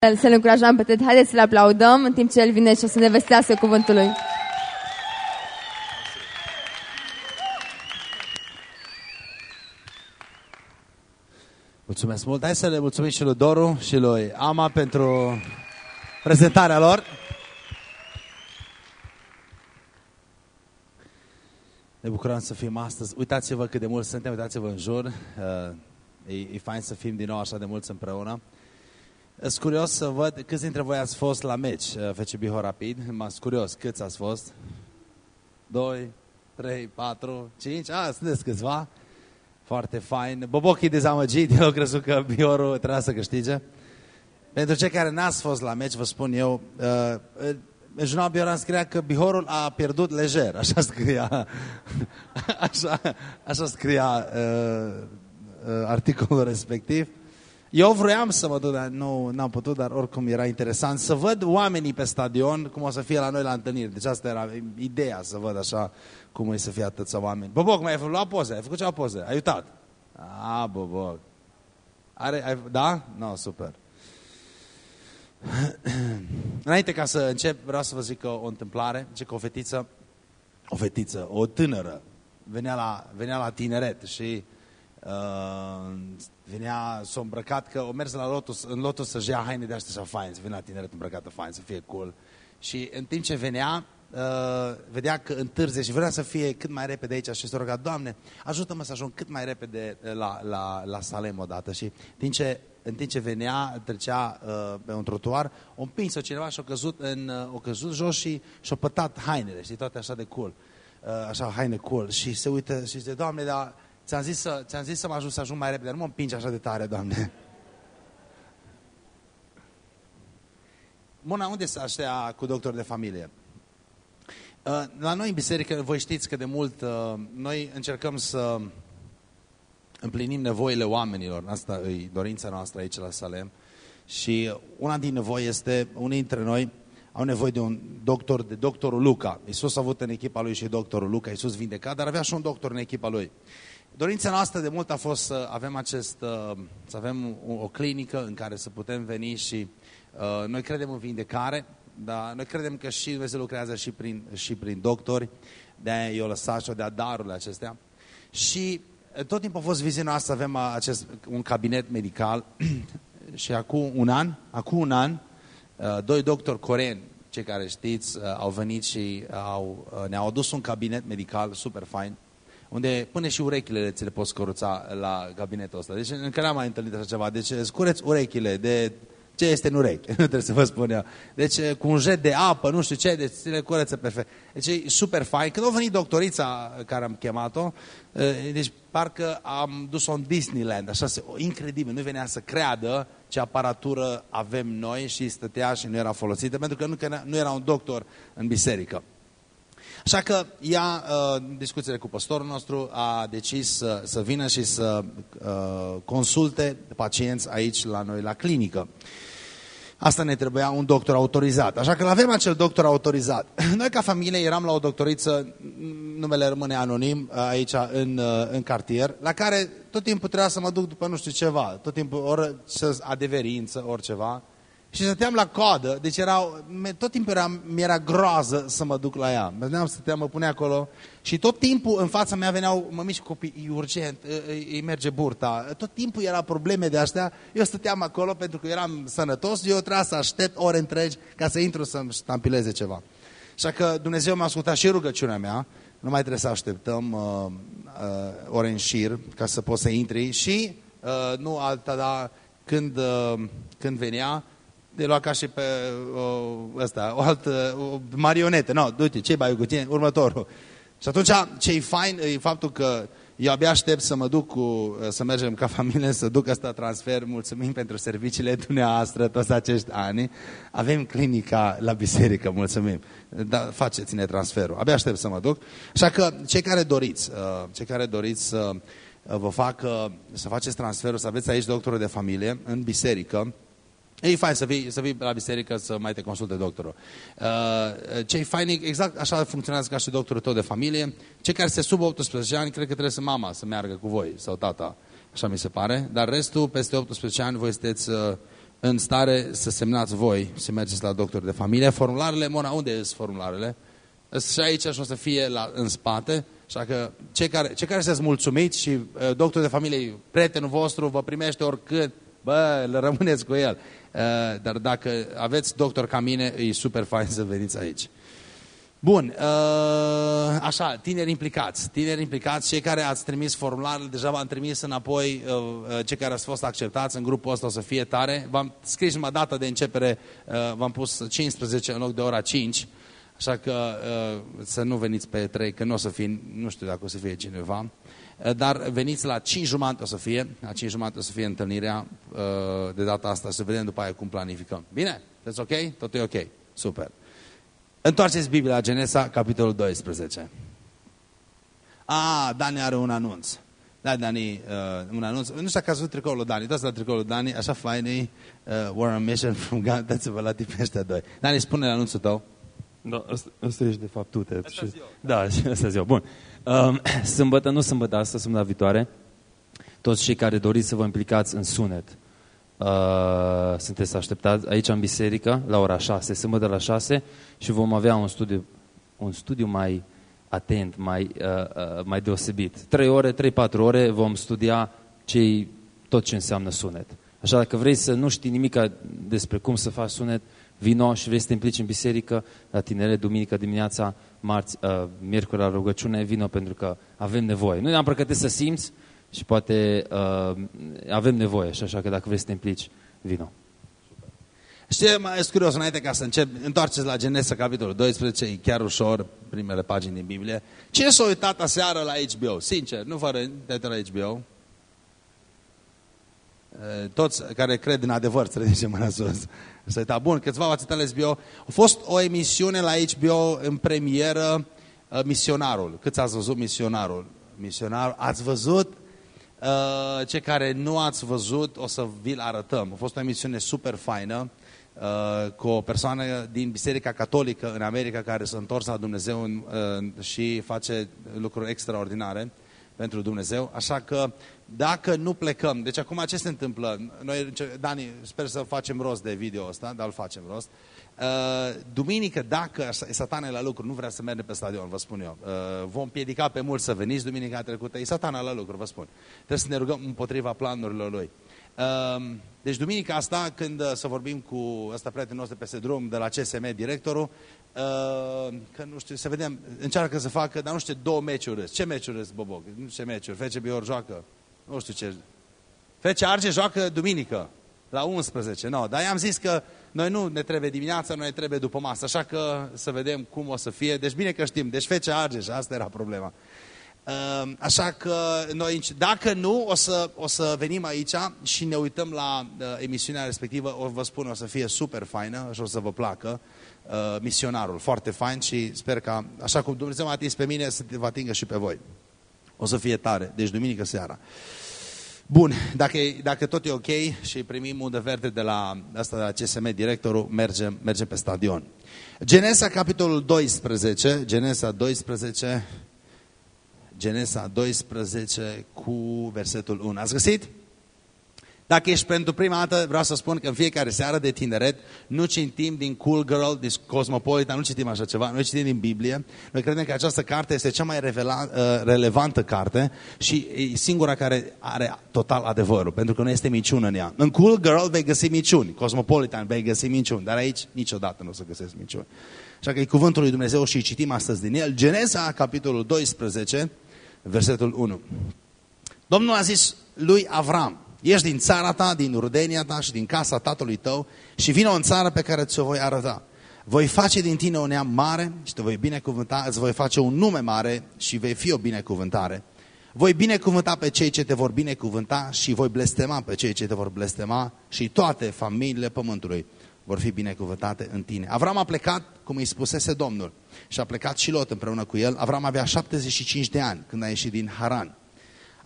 Să-l încurajăm pe Ted. Haideți să-l aplaudăm în timp ce el vine și o să ne vestească cuvântul lui. Mulțumesc mult. Hai să le mulțumim și lui Doru și lui Ama pentru prezentarea lor. Ne bucurăm să fim astăzi. Uitați-vă cât de mult suntem, uitați-vă în jur. Uh, e, e fain să fim din nou așa de mulți împreună. Sunt curios să văd câți dintre voi ați fost la meci uh, FC Bihor Rapid. M-am curios câți ați fost. 2, 3, 4, 5, a, sunteți câțiva. Foarte fain. Boboc e dezamăgit, eu crezut că Bihorul trebuia să câștige. Pentru cei care n-ați fost la meci, vă spun eu, uh, în jurnalul Bioran scria că Bihorul a pierdut lejer, așa scria, așa, așa scria uh, uh, articolul respectiv. Eu vroiam să mă duc, dar nu am putut, dar oricum era interesant să văd oamenii pe stadion, cum o să fie la noi la întâlniri. Deci asta era ideea, să văd așa cum e să fie atâția oameni. Boboc, mai ai luat poze? Ai făcut ceva poze? Ai uitat? A, Boboc. Are, ai, da? No, super. Înainte ca să încep, vreau să vă zic o, o întâmplare. Ce că o fetiță, o fetiță, o tânără, venea la, venea la tineret și uh, venea, s-a îmbrăcat, că o mers la Lotus, în Lotus să-și ia haine de astea așa fain, să vină la tineret îmbrăcată fain, să fie cool. Și în timp ce venea, uh, vedea că întârzie și vrea să fie cât mai repede aici și s-a rugat, Doamne, ajută-mă să ajung cât mai repede la, la, la Salem odată. Și timp ce, în timp ce venea, trecea uh, pe un trotuar, o împins-o cineva și a căzut, în, uh, o căzut jos și și-a pătat hainele, știi, toate așa de cool. Uh, așa, haine cool. Și se uită și zice, Doamne, dar ți-am zis, să, ți zis să mă ajut să ajung mai repede, nu mă împingi așa de tare, Doamne. Mona, unde să aștea cu doctor de familie? Uh, la noi în biserică, voi știți că de mult uh, noi încercăm să împlinim nevoile oamenilor. Asta e dorința noastră aici la Salem. Și una din nevoi este, unii dintre noi au nevoie de un doctor, de doctorul Luca. Iisus a avut în echipa lui și doctorul Luca, Iisus vindecat, dar avea și un doctor în echipa lui. Dorința noastră de mult a fost să avem, acest, uh, să avem o clinică în care să putem veni și uh, noi credem în vindecare, dar noi credem că și Dumnezeu lucrează și prin, și prin doctori, de-aia eu lăsat și de-a darurile acestea. Și tot timpul a fost viziunea asta, avem acest, un cabinet medical. Și acum un an, acum un an, doi doctori coreeni, cei care știți, au venit și au, ne-au adus un cabinet medical super fain, unde până și urechile ți le poți căruța la cabinetul ăsta. Deci încă n-am mai întâlnit așa ceva. Deci scureți urechile de ce este în urechi, nu trebuie să vă spun eu. Deci cu un jet de apă, nu știu ce, deci ți le curăță perfect. Deci e super fain. Când a venit doctorița care am chemat-o, deci parcă am dus-o în Disneyland, așa, incredibil, nu venea să creadă ce aparatură avem noi și stătea și nu era folosită, pentru că nu, că nu era un doctor în biserică. Așa că ea, în discuțiile cu pastorul nostru, a decis să, să vină și să uh, consulte pacienți aici la noi, la clinică. Asta ne trebuia un doctor autorizat. Așa că avem acel doctor autorizat. Noi ca familie eram la o doctoriță, numele rămâne anonim, aici în, în cartier, la care tot timpul trebuia să mă duc după nu știu ceva, tot timpul ori adeverință, ori ceva. Și stăteam la coadă, deci era, tot timpul era, mi-era groază să mă duc la ea. Mă stăteam, mă pune acolo și tot timpul în fața mea veneau mămici copii, e urgent, îi merge burta. Tot timpul era probleme de astea. Eu stăteam acolo pentru că eram sănătos, eu trebuia să aștept ore întregi ca să intru să-mi stampileze ceva. Așa că Dumnezeu m-a ascultat și rugăciunea mea, nu mai trebuie să așteptăm uh, uh, ore în șir ca să poți să intri și uh, nu alta, dar când, uh, când venea, de lua ca și pe o, ăsta, o altă o marionetă. No, du-te, ce bai cu tine? Următorul. Și atunci ce e fain e faptul că eu abia aștept să mă duc cu, să mergem ca familie, să duc asta transfer. Mulțumim pentru serviciile dumneavoastră toți acești ani. Avem clinica la biserică, mulțumim. Da, faceți-ne transferul. Abia aștept să mă duc. Așa că cei care doriți, uh, cei care doriți să uh, vă facă, să faceți transferul, să aveți aici doctorul de familie în biserică, E fain să vii, să vii la biserică să mai te consulte doctorul. Uh, ce e fain, exact așa funcționează ca și doctorul tău de familie. Cei care se sub 18 ani, cred că trebuie să mama să meargă cu voi sau tata. Așa mi se pare. Dar restul, peste 18 ani, voi sunteți uh, în stare să semnați voi, să mergeți la doctor de familie. Formularele, Mona, unde sunt formularele? Și aici și o să fie la, în spate. Așa că cei care, cei care sunteți mulțumiți și uh, doctorul de familie, prietenul vostru, vă primește oricât, bă, le rămâneți cu el. Uh, dar dacă aveți doctor ca mine, e super fain să veniți aici. Bun, uh, așa, tineri implicați, tineri implicați, cei care ați trimis formularele, deja v-am trimis înapoi, uh, uh, cei care ați fost acceptați în grupul ăsta o să fie tare. V-am scris numai data de începere, v-am pus 15 în loc de ora 5, așa că să nu veniți pe 3, că nu o să fie, nu știu dacă o să fie cineva. Dar veniți la 5 jumate o să fie, la 5 jumate o să fie întâlnirea de data asta, să vedem după aia cum planificăm. Bine? Sunteți ok? Tot e ok. Super. Întoarceți Biblia la Genesa, capitolul 12. A, Dani are un anunț. Da, Dani, uh, un anunț. Nu știu dacă ați văzut tricoul lui Dani. Dați la tricoul lui Dani, așa fain e. Uh, we're on mission from God. Dați-vă la tipul ăștia doi. Dani, spune anunțul tău. Da, asta, asta ești de fapt tu, Ted. Asta și, da, asta ziua. Bun. Um, sâmbătă, nu sâmbătă asta, sâmbătă viitoare. Toți cei care doriți să vă implicați în sunet, Uh, sunteți așteptați aici în biserică la ora 6, sâmbătă la 6 și vom avea un studiu, un studiu mai atent, mai, uh, uh, mai deosebit. 3 ore, 3-4 ore vom studia cei, tot ce înseamnă sunet. Așa dacă vrei să nu știi nimic despre cum să faci sunet, vino și vrei să te implici în biserică, la tinere, duminică dimineața, marți, uh, miercuri la rugăciune, vino pentru că avem nevoie. Nu neapărat că te să simți, și poate uh, avem nevoie și așa că dacă vrei să te implici, vino. Știi, mai sunt curios, înainte ca să încep, întoarceți la Genesa, capitolul 12, e chiar ușor, primele pagini din Biblie. Cine s-a uitat aseară la HBO? Sincer, nu fără de la HBO. Toți care cred în adevăr, să ridice mâna sus. Să uita. Bun, câțiva v-ați uitat la HBO. A fost o emisiune la HBO în premieră, Misionarul. Câți ați văzut Misionarul? Misionarul. Ați văzut Uh, cei care nu ați văzut, o să vi-l arătăm. A fost o emisiune super faină uh, cu o persoană din Biserica Catolică în America care s-a întors la Dumnezeu în, uh, și face lucruri extraordinare pentru Dumnezeu. Așa că dacă nu plecăm, deci acum ce se întâmplă? Noi, Dani, sper să facem rost de video ăsta, dar îl facem rost. Uh, duminică, dacă satana la lucru, nu vrea să merge pe stadion, vă spun eu. Uh, vom piedica pe mulți să veniți duminica trecută. E satana la lucru, vă spun. Trebuie să ne rugăm împotriva planurilor lui. Uh, deci duminica asta, când uh, să vorbim cu ăsta prietenul nostru peste drum, de la CSM, directorul, uh, că nu știu, să vedem, încearcă să facă, dar nu știu, două meciuri. Ce meciuri sunt, Boboc? Nu știu ce meciuri. Fece Bior joacă. Nu știu ce. Fece Arge joacă duminică, la 11. No, dar i-am zis că noi nu ne trebuie dimineața, noi ne trebuie după masă, așa că să vedem cum o să fie. Deci bine că știm, deci fece Argeș, asta era problema. Ehm, așa că noi, dacă nu, o să, o să venim aici și ne uităm la uh, emisiunea respectivă, o vă spun, o să fie super faină și o să vă placă. Uh, misionarul, foarte fain și sper că, așa cum Dumnezeu m-a atins pe mine, să vă atingă și pe voi. O să fie tare, deci duminică seara. Bun, dacă, dacă tot e ok și primim undă verde de la, asta de la CSM, directorul, mergem, mergem pe stadion. Genesa, capitolul 12, Genesa 12, Genesa 12 cu versetul 1. Ați găsit? Dacă ești pentru prima dată, vreau să spun că în fiecare seară de tineret nu citim din Cool Girl, din Cosmopolitan, nu citim așa ceva, noi citim din Biblie. Noi credem că această carte este cea mai revela, uh, relevantă carte și e singura care are total adevărul, pentru că nu este minciună în ea. În Cool Girl vei găsi minciuni, Cosmopolitan vei găsi minciuni, dar aici niciodată nu o să găsesc minciuni. Așa că e cuvântul lui Dumnezeu și citim astăzi din el. Genesa, capitolul 12, versetul 1. Domnul a zis lui Avram, Ești din țara ta, din rudenia ta și din casa tatălui tău și vină în țară pe care ți-o voi arăta. Voi face din tine o neam mare și te voi binecuvânta, îți voi face un nume mare și vei fi o binecuvântare. Voi binecuvânta pe cei ce te vor binecuvânta și voi blestema pe cei ce te vor blestema și toate familiile pământului vor fi binecuvântate în tine. Avram a plecat, cum îi spusese Domnul, și a plecat și Lot împreună cu el. Avram avea 75 de ani când a ieșit din Haran.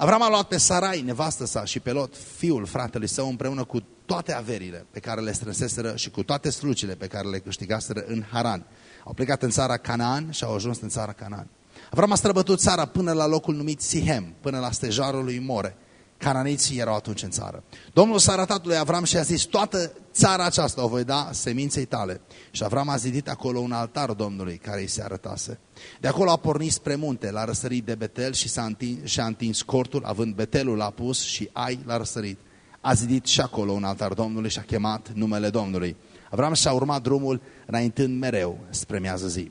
Avram a luat pe Sarai, nevastă sa, și pe Lot, fiul fratelui său, împreună cu toate averile pe care le strânseseră și cu toate slucile pe care le câștigaseră în Haran. Au plecat în țara Canaan și au ajuns în țara Canaan. Avram a străbătut țara până la locul numit Sihem, până la stejarul lui More, Cananiții erau atunci în țară. Domnul s-a arătat lui Avram și a zis, toată țara aceasta o voi da seminței tale. Și Avram a zidit acolo un altar Domnului care îi se arătase. De acolo a pornit spre munte, l-a răsărit de Betel și s-a întins, și-a întins cortul, având Betelul l-a pus și Ai l-a răsărit. A zidit și acolo un altar Domnului și a chemat numele Domnului. Avram și-a urmat drumul înaintând mereu spre miază zi.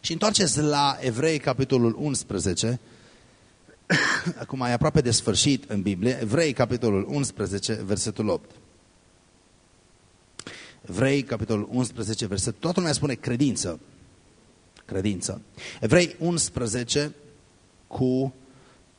Și întoarceți la Evrei, capitolul 11, acum e aproape de sfârșit în Biblie, Evrei, capitolul 11, versetul 8. Evrei, capitolul 11, versetul... Toată lumea spune credință. Credință. Evrei 11 cu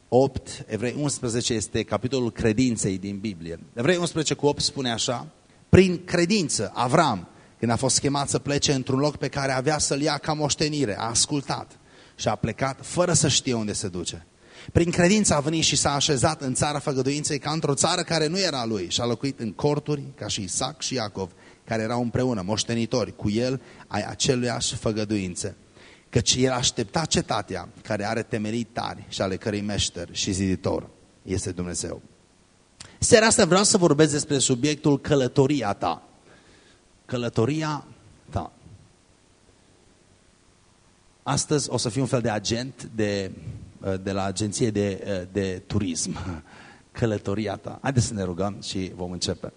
8, Evrei 11 este capitolul credinței din Biblie. Evrei 11 cu 8 spune așa, prin credință, Avram, când a fost chemat să plece într-un loc pe care avea să-l ia ca moștenire, a ascultat și a plecat fără să știe unde se duce. Prin credință a venit și s-a așezat în țara făgăduinței ca într-o țară care nu era lui și a locuit în corturi ca și Isaac și Iacov, care erau împreună moștenitori cu el ai aceluiași făgăduințe. Căci el aștepta cetatea care are temelii tari și ale cărei meșter și ziditor este Dumnezeu. Seara asta vreau să vorbesc despre subiectul călătoria ta. Călătoria ta. Astăzi o să fiu un fel de agent de, de la agenție de, de turism. Călătoria ta. Haideți să ne rugăm și vom începe.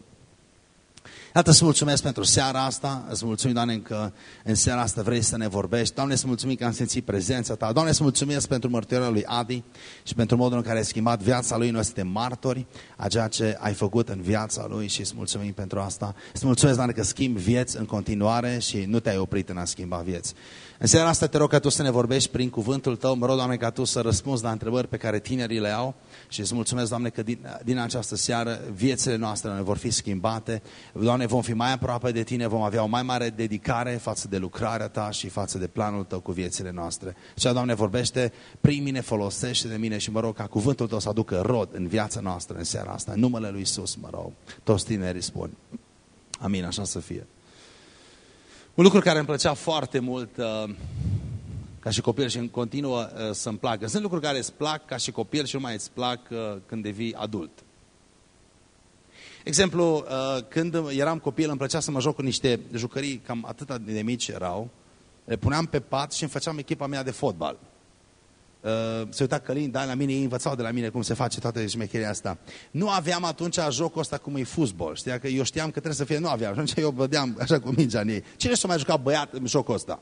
Iată, să mulțumesc pentru seara asta, îți mulțumim, Doamne, că în seara asta vrei să ne vorbești. Doamne, să mulțumim că am simțit prezența Ta. Doamne, să mulțumesc pentru mărturia lui Adi și pentru modul în care ai schimbat viața lui. Noi suntem martori a ceea ce ai făcut în viața lui și îți mulțumim pentru asta. Îți mulțumesc, Doamne, că schimbi vieți în continuare și nu te-ai oprit în a schimba vieți. În seara asta te rog ca Tu să ne vorbești prin cuvântul Tău. Mă rog, Doamne, ca Tu să răspunzi la întrebări pe care tinerii le au și îți mulțumesc, Doamne, că din, din această seară viețile noastre ne vor fi schimbate. Doamne, vom fi mai aproape de Tine, vom avea o mai mare dedicare față de lucrarea Ta și față de planul Tău cu viețile noastre. Și, Doamne, vorbește prin mine, folosește de mine și mă rog ca cuvântul Tău să aducă rod în viața noastră în seara asta. În numele Lui Isus, mă rog. Toți tinerii spun. Amin, așa să fie. Un lucru care îmi plăcea foarte mult uh, ca și copil și în continuă uh, să-mi placă. Sunt lucruri care îți plac ca și copil și nu mai îți plac uh, când devii adult. Exemplu, uh, când eram copil îmi plăcea să mă joc cu niște jucării cam atât de mici erau. Le puneam pe pat și îmi făceam echipa mea de fotbal. Uh, se uita Călin, da, la mine, ei învățau de la mine cum se face toată șmecheria asta. Nu aveam atunci jocul ăsta cum e fuzbol. Știa că eu știam că trebuie să fie, nu aveam. Și atunci eu vedeam așa cu mingea în ei. Cine s-a mai jucat băiat în jocul ăsta?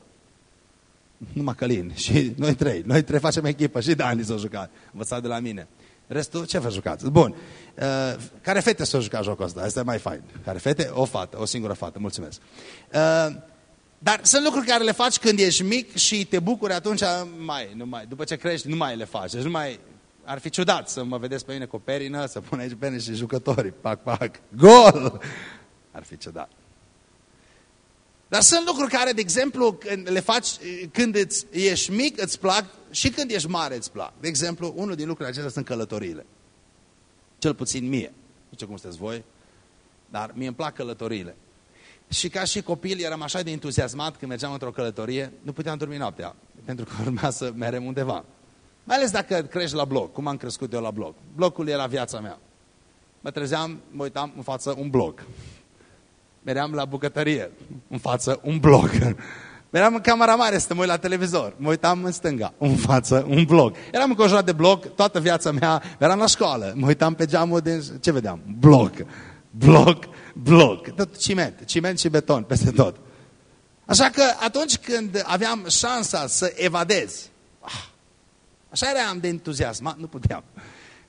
Numai Călin. Și noi trei. Noi trei facem echipă. Și Dani s-a jucat. Învățat de la mine. Restul, ce vă jucați? Bun. Uh, care fete s-au jucat jocul ăsta? Asta e mai fain. Care fete? O fată. O singură fată. Mulțumesc. Uh, dar sunt lucruri care le faci când ești mic și te bucuri atunci, mai, nu mai, după ce crești, nu mai le faci. Deci nu mai, ar fi ciudat să mă vedeți pe mine cu o perină, să pun aici pene și jucătorii, pac, pac, gol! Ar fi ciudat. Dar sunt lucruri care, de exemplu, când le faci când îți, ești mic, îți plac și când ești mare îți plac. De exemplu, unul din lucrurile acestea sunt călătoriile. Cel puțin mie. Nu știu cum sunteți voi, dar mie îmi plac călătoriile. Și ca și copil eram așa de entuziasmat când mergeam într-o călătorie, nu puteam dormi noaptea, pentru că urma să merem undeva. Mai ales dacă crești la bloc, cum am crescut eu la bloc. Blocul era viața mea. Mă trezeam, mă uitam în față un bloc. Meream la bucătărie, în față un bloc. Meream în camera mare să mă uit la televizor. Mă uitam în stânga, în față, un bloc. Eram înconjurat de bloc toată viața mea. Eram la școală. Mă uitam pe geamul de... Ce vedeam? Bloc. Bloc bloc, tot ciment, ciment și beton peste tot. Așa că atunci când aveam șansa să evadez, ah, așa eram de entuziasmat, nu puteam.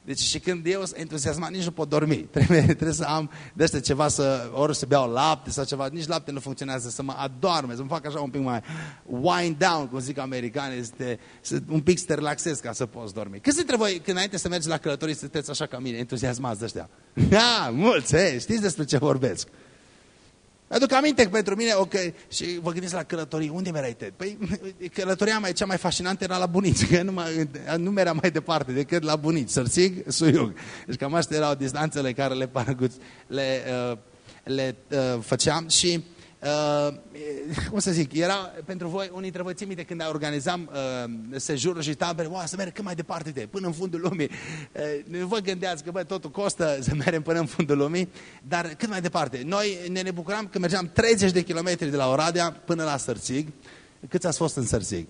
Deci și când eu sunt entuziasmat, nici nu pot dormi. Trebuie, trebuie să am de asta ceva, să, ori să beau lapte sau ceva. Nici lapte nu funcționează, să mă adorme, să mă fac așa un pic mai wind down, cum zic americanii, este, să, un pic să te relaxezi ca să poți dormi. Câți dintre voi, când înainte să mergi la călătorii, sunteți așa ca mine, entuziasmați de ăștia? Da, mulți, hey, știți despre ce vorbesc. Aduc aminte că pentru mine, ok, și vă gândiți la călătorii, unde merai Ted? Păi călătoria mai cea mai fascinantă era la bunici, că nu, mai, nu merea mai departe decât la bunici, Sărțig, Suiug. Deci cam astea erau distanțele care le, parguți, le, uh, le uh, făceam și Uh, cum să zic, era pentru voi, unii dintre voi țin minte când organizam uh, sejurul și tabere, wow, să mergem cât mai departe de, până în fundul lumii. Uh, vă gândeați că bă, totul costă să mergem până în fundul lumii, dar cât mai departe. Noi ne, ne bucuram că mergeam 30 de kilometri de la Oradea până la Sărțig. Câți ați fost în Sărțig?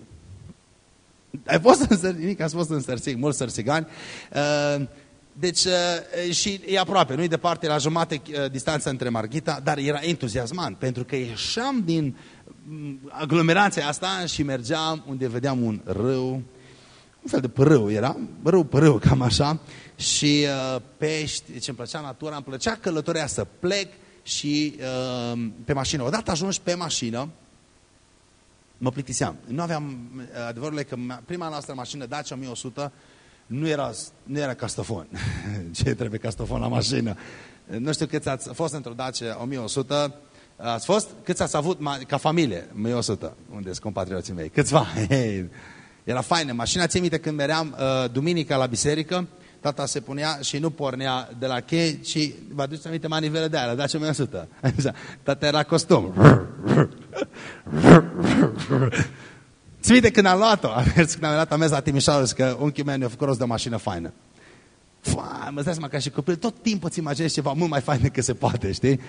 Ai fost în Sărțig? Ați fost în Sărțig, mulți sărțigani. Uh, deci, uh, și e aproape, nu-i departe, la jumate uh, distanță între Marghita, dar era entuziasmant, pentru că ieșeam din mm, aglomerația asta și mergeam unde vedeam un râu, un fel de părâu era, râu, părâu, cam așa, și uh, pești, deci îmi plăcea natura, îmi plăcea călătoria să plec și uh, pe mașină. Odată ajungi pe mașină, mă plictiseam. Nu aveam, uh, adevărul e că prima noastră mașină, Dacia 1100, nu era, nu era castofon. Ce trebuie castofon la mașină? Nu știu câți ați fost într-o Dacia 1100, ați fost? Câți ați avut ca familie? 1100, unde sunt compatrioții mei? Câțiva? Hey, era faină. Mașina, ți minte când meream uh, duminica la biserică, tata se punea și nu pornea de la cheie, ci vă aduceți aminte manivele de aia, la Dacia 1100. Tata era costum. Ți minte când am luat-o? Am mers, când am luat, am mers la Timișoara că unchiul meu ne-a făcut rost de o mașină faină. Fai, mă dai seama ca și copil, tot timpul îți imaginezi ceva mult mai fain decât se poate, știi?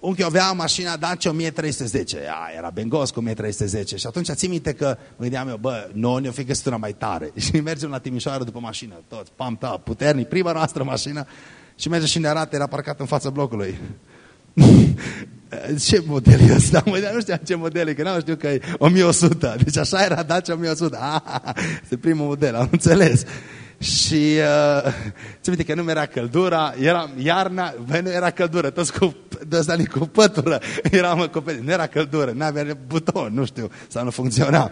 Unchiul avea mașina Dacia 1310, Ea, era bengos cu 1310 și atunci țin minte că mă gândeam eu, bă, noi ne-o fi găsit una mai tare și mergem la Timișoara după mașină, toți, pam, ta, puternic, prima noastră mașină și merge și ne arată, era parcat în fața blocului. Ce model e ăsta? Mă, nu știam ce model e, că nu știu că e 1100. Deci așa era Dacia 1100. Ah, este primul model, am înțeles. Și uh, ți minte că nu era căldura, era iarna, băi, nu era căldură, toți cu, toți cu pătură, eram acoperiți, nu era căldură, nu avea buton, nu știu, sau nu funcționa.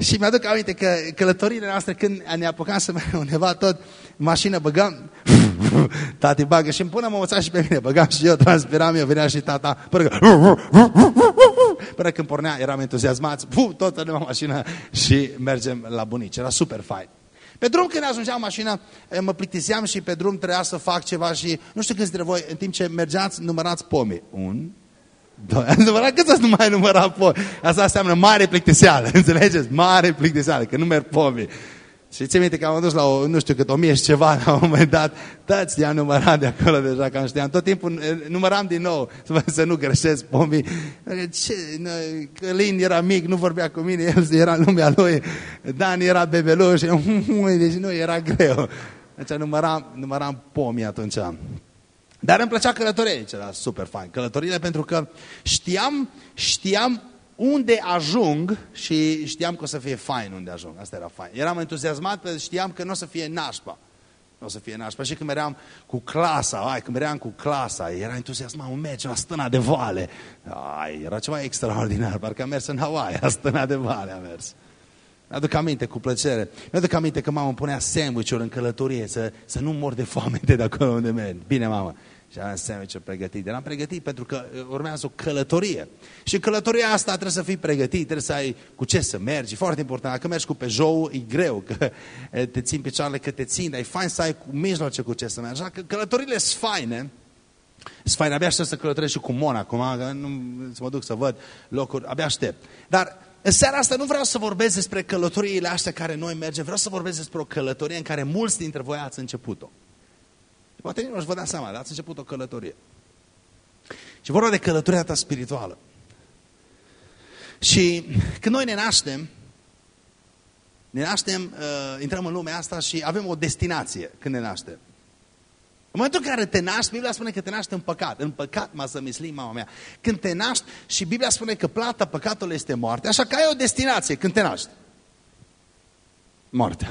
Și mi-aduc aminte că călătorile noastre, când ne apucam să mergem undeva tot, mașină băgăm, tati bagă și îmi pune mă și pe mine, băgam și eu, transpiram eu, venea și tata, până, că, până când pornea, eram entuziasmați, tot în mașină și mergem la bunici, era super fain. Pe drum când ajungeam mașina, eh, mă plictiseam și pe drum trebuia să fac ceva și nu știu câți dintre voi, în timp ce mergeați, numărați pomi. Un, doi, ați numărat cât să nu mai număra pomi? Asta înseamnă mare plictiseală, înțelegeți? Mare plictiseală, că nu merg pomi. Și ți minte că am dus la, o, nu știu cât, o mie și ceva la un moment dat, toți i-am numărat de acolo deja, că știam. Tot timpul eh, număram din nou, să, să nu greșesc pomii. Ce, Călin era mic, nu vorbea cu mine, el era în lumea lui, Dan era bebeluș, deci nu, era greu. Deci număram, număram pomii atunci. Dar îmi plăcea călătoria, era super fain. Călătorile pentru că știam, știam unde ajung și știam că o să fie fain unde ajung. Asta era fain. Eram entuziasmat pentru că știam că nu o să fie nașpa. Nu o să fie nașpa. Și când meream cu clasa, ai, când meream cu clasa, era entuziasmat, un merge la stâna de vale. Ai, era ceva extraordinar, parcă am mers în Hawaii, la stâna de vale am mers. Mi-aduc aminte cu plăcere. Mi-aduc aminte că mama îmi punea sandwich-uri în călătorie, să, să nu mor de foame de acolo unde merg. Bine, mama. Și am sandwich pregătit. Eram pregătit pentru că uh, urmează o călătorie. Și în călătoria asta trebuie să fii pregătit, trebuie să ai cu ce să mergi. Foarte important. Dacă mergi cu Peugeot, e greu, că uh, te țin picioarele, că te țin, dar e fain să ai cu mijloace cu ce să mergi. Așa că călătorile sunt faine. Sunt faine, abia aștept să călătoresc și cu Mona, acum, că nu, să mă duc să văd locuri, abia aștept. Dar în seara asta nu vreau să vorbesc despre călătoriile astea care noi mergem, vreau să vorbesc despre o călătorie în care mulți dintre voi ați început-o. Poate nu-și vă dați seama, dar ați început o călătorie. Și vorba de călătoria ta spirituală. Și când noi ne naștem, ne naștem, uh, intrăm în lumea asta și avem o destinație când ne naștem. În momentul în care te naști, Biblia spune că te naști în păcat. În păcat m-a zămislit mama mea. Când te naști și Biblia spune că plata păcatului este moarte, așa că ai o destinație când te naști. Moartea.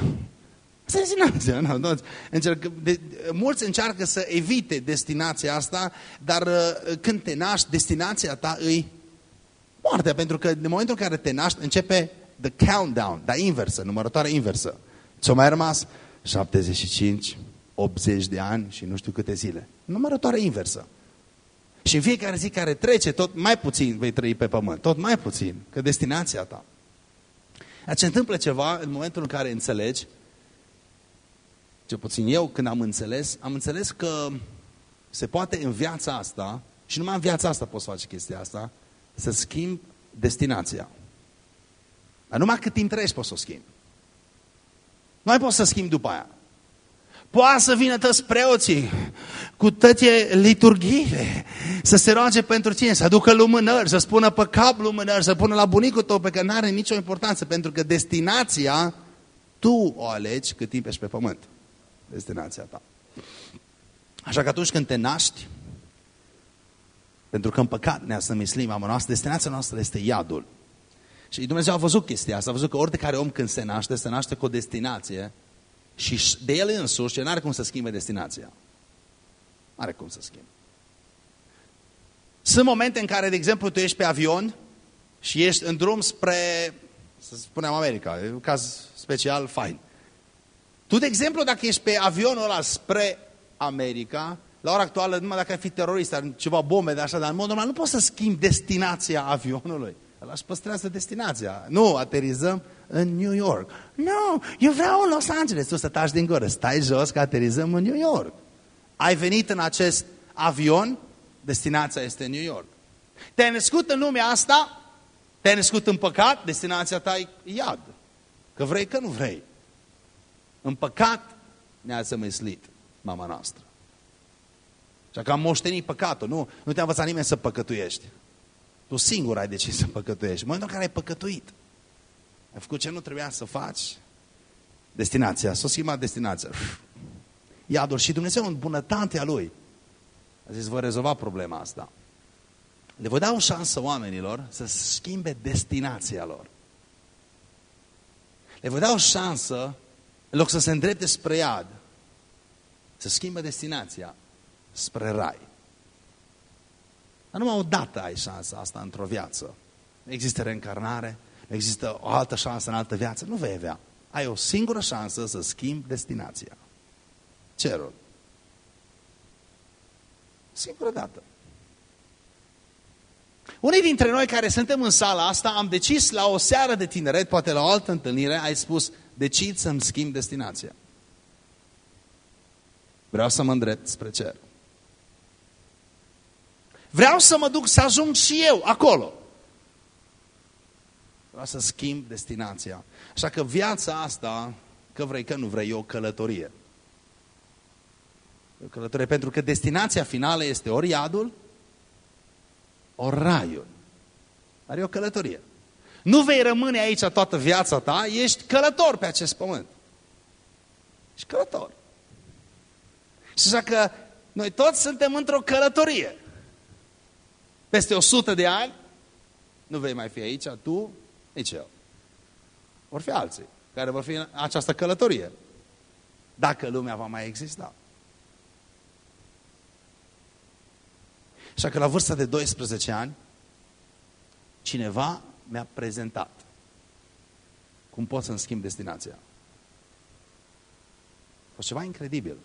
Asta e destinația. Nu, nu, încerc, de, mulți încearcă să evite destinația asta, dar uh, când te naști, destinația ta îi moartea. Pentru că în momentul în care te naști, începe the countdown, da inversă, numărătoarea inversă. Ți-o mai rămas 75, 80 de ani și nu știu câte zile. Numărătoare inversă. Și în fiecare zi care trece, tot mai puțin vei trăi pe pământ. Tot mai puțin, că destinația ta. Dar ce întâmplă ceva în momentul în care înțelegi ce puțin eu când am înțeles, am înțeles că se poate în viața asta Și numai în viața asta poți face chestia asta, să schimbi destinația. Dar numai cât timp trăiești poți să o schimbi. Nu mai poți să schimbi după aia. Poate să vină toți preoții cu toate liturghiile, să se roage pentru cine, să aducă lumânări, să spună pe cap lumânări, să pună la bunicul tău, pe că nu are nicio importanță, pentru că destinația tu o alegi cât timp ești pe pământ. Destinația ta. Așa că atunci când te naști, pentru că în păcat ne-a să mislim mama noastră, destinația noastră este iadul. Și Dumnezeu a văzut chestia asta, a văzut că oricare om când se naște, se naște cu o destinație și de el însuși, nu are cum să schimbe destinația. Are cum să schimbe. Sunt momente în care, de exemplu, tu ești pe avion și ești în drum spre, să spunem, America. E un caz special, fain. Tu, de exemplu, dacă ești pe avionul ăla spre America, la ora actuală, numai dacă ai fi terorist, ar ceva bombe de așa, dar în mod normal nu poți să schimbi destinația avionului. Ăla își păstrează destinația. Nu, aterizăm în New York. Nu, eu vreau în Los Angeles. Tu să taci din gură, stai jos că aterizăm în New York. Ai venit în acest avion, destinația este New York. Te-ai născut în lumea asta, te-ai născut în păcat, destinația ta e iad. Că vrei, că nu vrei. În păcat ne-a zămeslit mama noastră. Și că am moștenit păcatul, nu, nu te-a învățat nimeni să păcătuiești. Tu singur ai decis să păcătuiești. În momentul în care ai păcătuit, ai făcut ce nu trebuia să faci, destinația, s-o schimbat destinația. Iadul și Dumnezeu în bunătatea Lui a zis, voi rezolva problema asta. Le voi da o șansă oamenilor să schimbe destinația lor. Le voi da o șansă, în loc să se îndrepte spre iad, să schimbe destinația spre rai. Dar numai o dată ai șansa asta într-o viață. Există reîncarnare, există o altă șansă în altă viață, nu vei avea. Ai o singură șansă să schimbi destinația. Cerul. Singură dată. Unii dintre noi care suntem în sala asta am decis la o seară de tineret, poate la o altă întâlnire, ai spus, decid să-mi schimb destinația. Vreau să mă îndrept spre cer. Vreau să mă duc să ajung și eu acolo. Vreau să schimb destinația. Așa că viața asta, că vrei, că nu vrei, e o călătorie. E o călătorie pentru că destinația finală este ori iadul, ori raiul. Dar e o călătorie. Nu vei rămâne aici toată viața ta, ești călător pe acest pământ. Ești călător. Și așa că noi toți suntem într-o călătorie. Peste 100 de ani, nu vei mai fi aici, tu, nici eu. Vor fi alții care vor fi în această călătorie. Dacă lumea va mai exista. Așa că la vârsta de 12 ani, cineva mi-a prezentat cum pot să-mi schimb destinația. A fost ceva incredibil.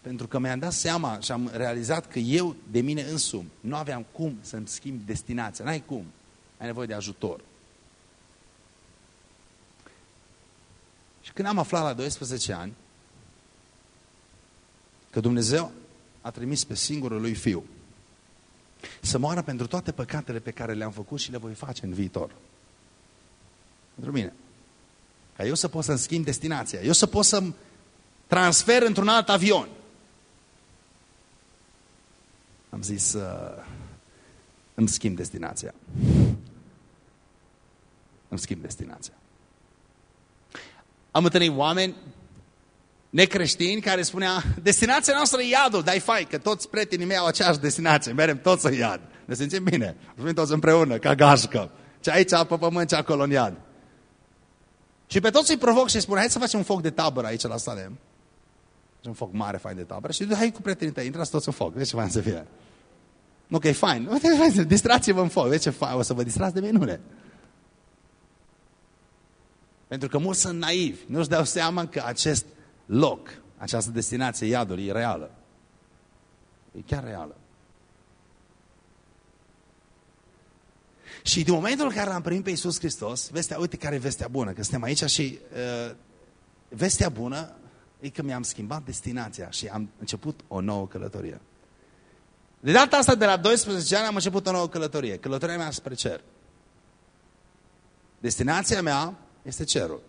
Pentru că mi-am dat seama și am realizat că eu, de mine însumi, nu aveam cum să-mi schimb destinația. N-ai cum. Ai nevoie de ajutor. Și când am aflat la 12 ani că Dumnezeu a trimis pe singurul lui Fiu să moară pentru toate păcatele pe care le-am făcut și le voi face în viitor. Pentru mine. Ca eu să pot să-mi schimb destinația. Eu să pot să-mi transfer într-un alt avion am zis uh, îmi schimb destinația. Îmi schimb destinația. Am întâlnit oameni necreștini care spunea destinația noastră e iadul, dai fai, că toți prietenii mei au aceeași destinație, merem toți în iad. Ne simțim bine, vin toți împreună, ca gașcă. Ce aici pe pământ, ce acolo în iad. Și pe toți îi provoc și îi spun, hai să facem un foc de tabără aici la Salem. Un foc mare, fain de tabără. Și hai cu prietenii tăi, intrați toți în foc, vezi ce fain să fie. Ok, fine. Distrați-vă în foc. Vezi ce fain? O să vă distrați de minune. Pentru că mulți sunt naivi. Nu-și dau seama că acest loc, această destinație, iadul, e reală. E chiar reală. Și din momentul în care am primit pe Iisus Hristos, vestea, uite care e vestea bună, că suntem aici și uh, vestea bună e că mi-am schimbat destinația și am început o nouă călătorie. De data asta, de la 12 ani, am început o nouă călătorie. Călătoria mea spre cer. Destinația mea este cerul.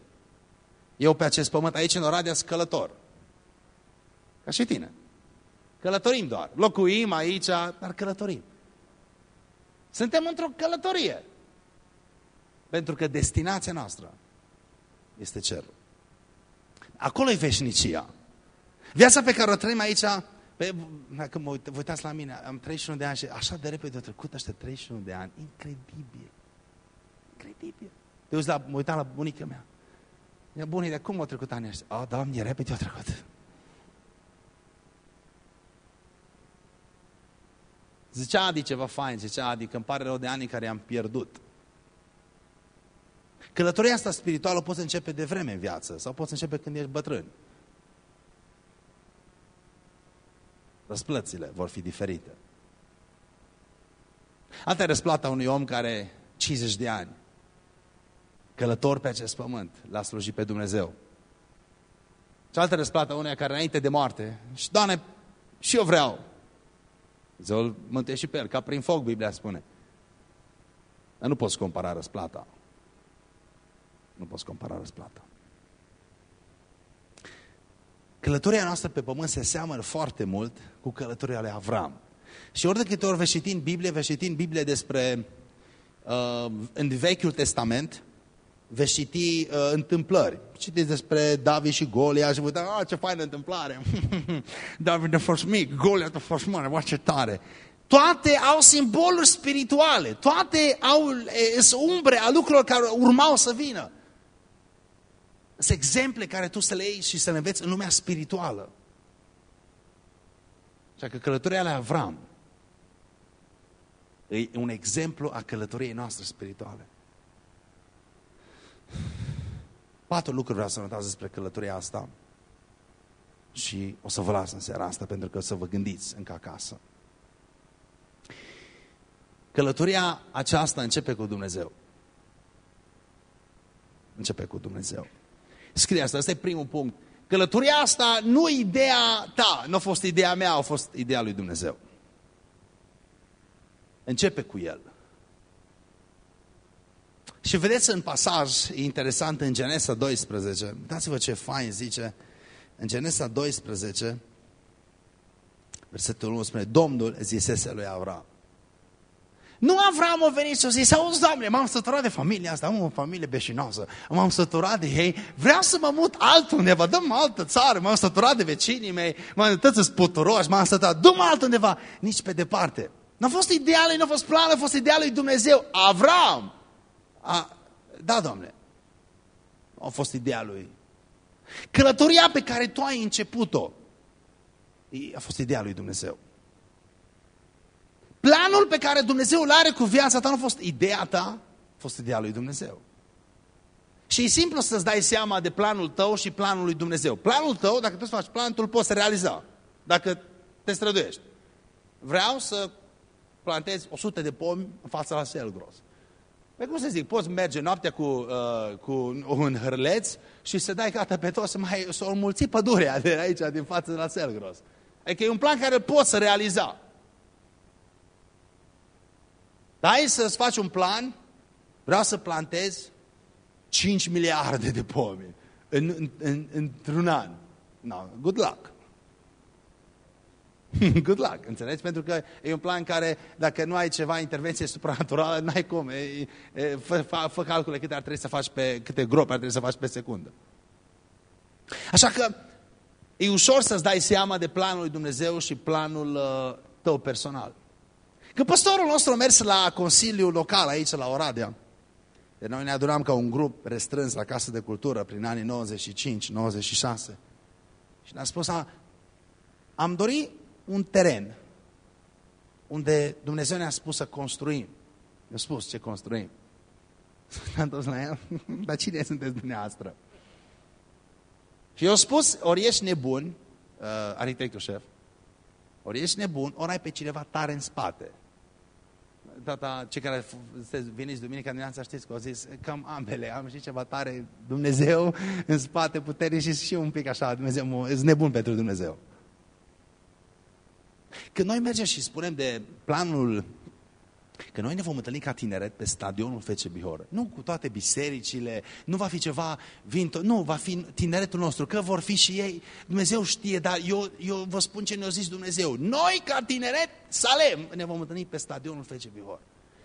Eu pe acest pământ, aici în Oradea, sunt călător. Ca și tine. Călătorim doar. Locuim aici, dar călătorim. Suntem într-o călătorie. Pentru că destinația noastră este cerul. Acolo e veșnicia. Viața pe care o trăim aici, pe, dacă mă uit, vă uitați la mine, am 31 de ani și așa de repede au trecut ăștia 31 de ani. Incredibil. Incredibil. Te uiți la, mă uitam la bunica mea. E bunii, de cum au trecut anii ăștia? Oh, Doamne, repede au trecut. Zicea Adi ceva fain, zicea Adi că îmi pare rău de anii care i-am pierdut. Călătoria asta spirituală poți începe de vreme în viață sau poți începe când ești bătrân. Răsplățile vor fi diferite. Alta e răsplata unui om care 50 de ani, călător pe acest pământ, l-a slujit pe Dumnezeu. Și altă răsplată uneia care înainte de moarte, și Doamne, și eu vreau. Dumnezeu îl mântuie și pe el, ca prin foc, Biblia spune. Dar nu poți compara răsplata. Nu poți compara răsplata. Călătoria noastră pe pământ se seamănă foarte mult cu călătoria lui Avram. Și ori de câte ori veți citi în Biblie, veți citi în Biblie despre, uh, în Vechiul Testament, veți citi uh, întâmplări. Citiți despre David și Golia și vă uitați, ah, ce faină întâmplare. David a fost mic, Golia a fost mare, mă, ce tare. Toate au simboluri spirituale, toate au sunt umbre a lucrurilor care urmau să vină. Sunt exemple care tu să le iei și să le înveți în lumea spirituală. Așa că călătoria la Avram e un exemplu a călătoriei noastre spirituale. Patru lucruri vreau să notați despre călătoria asta și o să vă las în seara asta pentru că o să vă gândiți încă acasă. Călătoria aceasta începe cu Dumnezeu. Începe cu Dumnezeu. Scrie asta, asta e primul punct. Călătoria asta nu ideea ta, nu a fost ideea mea, a fost ideea lui Dumnezeu. Începe cu El. Și vedeți în pasaj interesant în Genesa 12, dați-vă ce fain zice, în Genesa 12, versetul 1 spune, Domnul zisese lui Avram, nu Avram a venit și a zis, auzi, Doamne, m-am săturat de familia asta, am o familie beșinoasă, m-am săturat de ei, vreau să mă mut altundeva, dăm altă țară, m-am săturat de vecinii mei, m-am tăți puturoși, m-am săturat, dăm altundeva, nici pe departe. Nu a fost ideal, nu a fost plan, a fost ideal lui Dumnezeu. Avram, a, da, Doamne, a fost ideea lui. Călătoria pe care tu ai început-o, a fost ideea lui Dumnezeu. Planul pe care Dumnezeu îl are cu viața ta nu a fost ideea ta, a fost ideea lui Dumnezeu. Și e simplu să-ți dai seama de planul tău și planul lui Dumnezeu. Planul tău, dacă tu îți faci planul, tu îl poți realiza. Dacă te străduiești. Vreau să plantezi 100 de pomi în fața la Selgros. Păi cum să zic, poți merge noaptea cu, uh, cu un hârleț și să dai gata pe tot, să mai să o mulți pădurea de aici, din față la Selgros. Adică e un plan care poți să realiza. Dar hai să-ți faci un plan, vreau să plantez 5 miliarde de pomi în, în, în, într-un an. No, good luck. Good luck, înțelegi? Pentru că e un plan care, dacă nu ai ceva intervenție supranaturală, n-ai cum. E, e, fă, fă, fă calcule câte ar trebui să faci pe, câte gropi ar trebui să faci pe secundă. Așa că e ușor să-ți dai seama de planul lui Dumnezeu și planul uh, tău personal. Când păstorul nostru a mers la Consiliul Local aici la Oradea, de noi ne adunam ca un grup restrâns la Casă de Cultură prin anii 95-96 și ne-a spus, a, am dorit un teren unde Dumnezeu ne-a spus să construim. Ne-a spus ce construim. S-a dus la el, dar cine sunteți dumneavoastră? Și eu spus, ori ești nebun, uh, arhitectul șef, ori ești nebun, ori ai pe cineva tare în spate tata, cei care veniți duminica dimineața știți că au zis cam ambele, am și ceva tare Dumnezeu în spate putere și și un pic așa, Dumnezeu, sunt nebun pentru Dumnezeu. Când noi mergem și spunem de planul că noi ne vom întâlni ca tineret pe stadionul Fece Bihor. Nu cu toate bisericile, nu va fi ceva vinto, nu, va fi tineretul nostru, că vor fi și ei, Dumnezeu știe, dar eu, eu vă spun ce ne-a zis Dumnezeu. Noi ca tineret, Salem, ne vom întâlni pe stadionul Fece Bihor.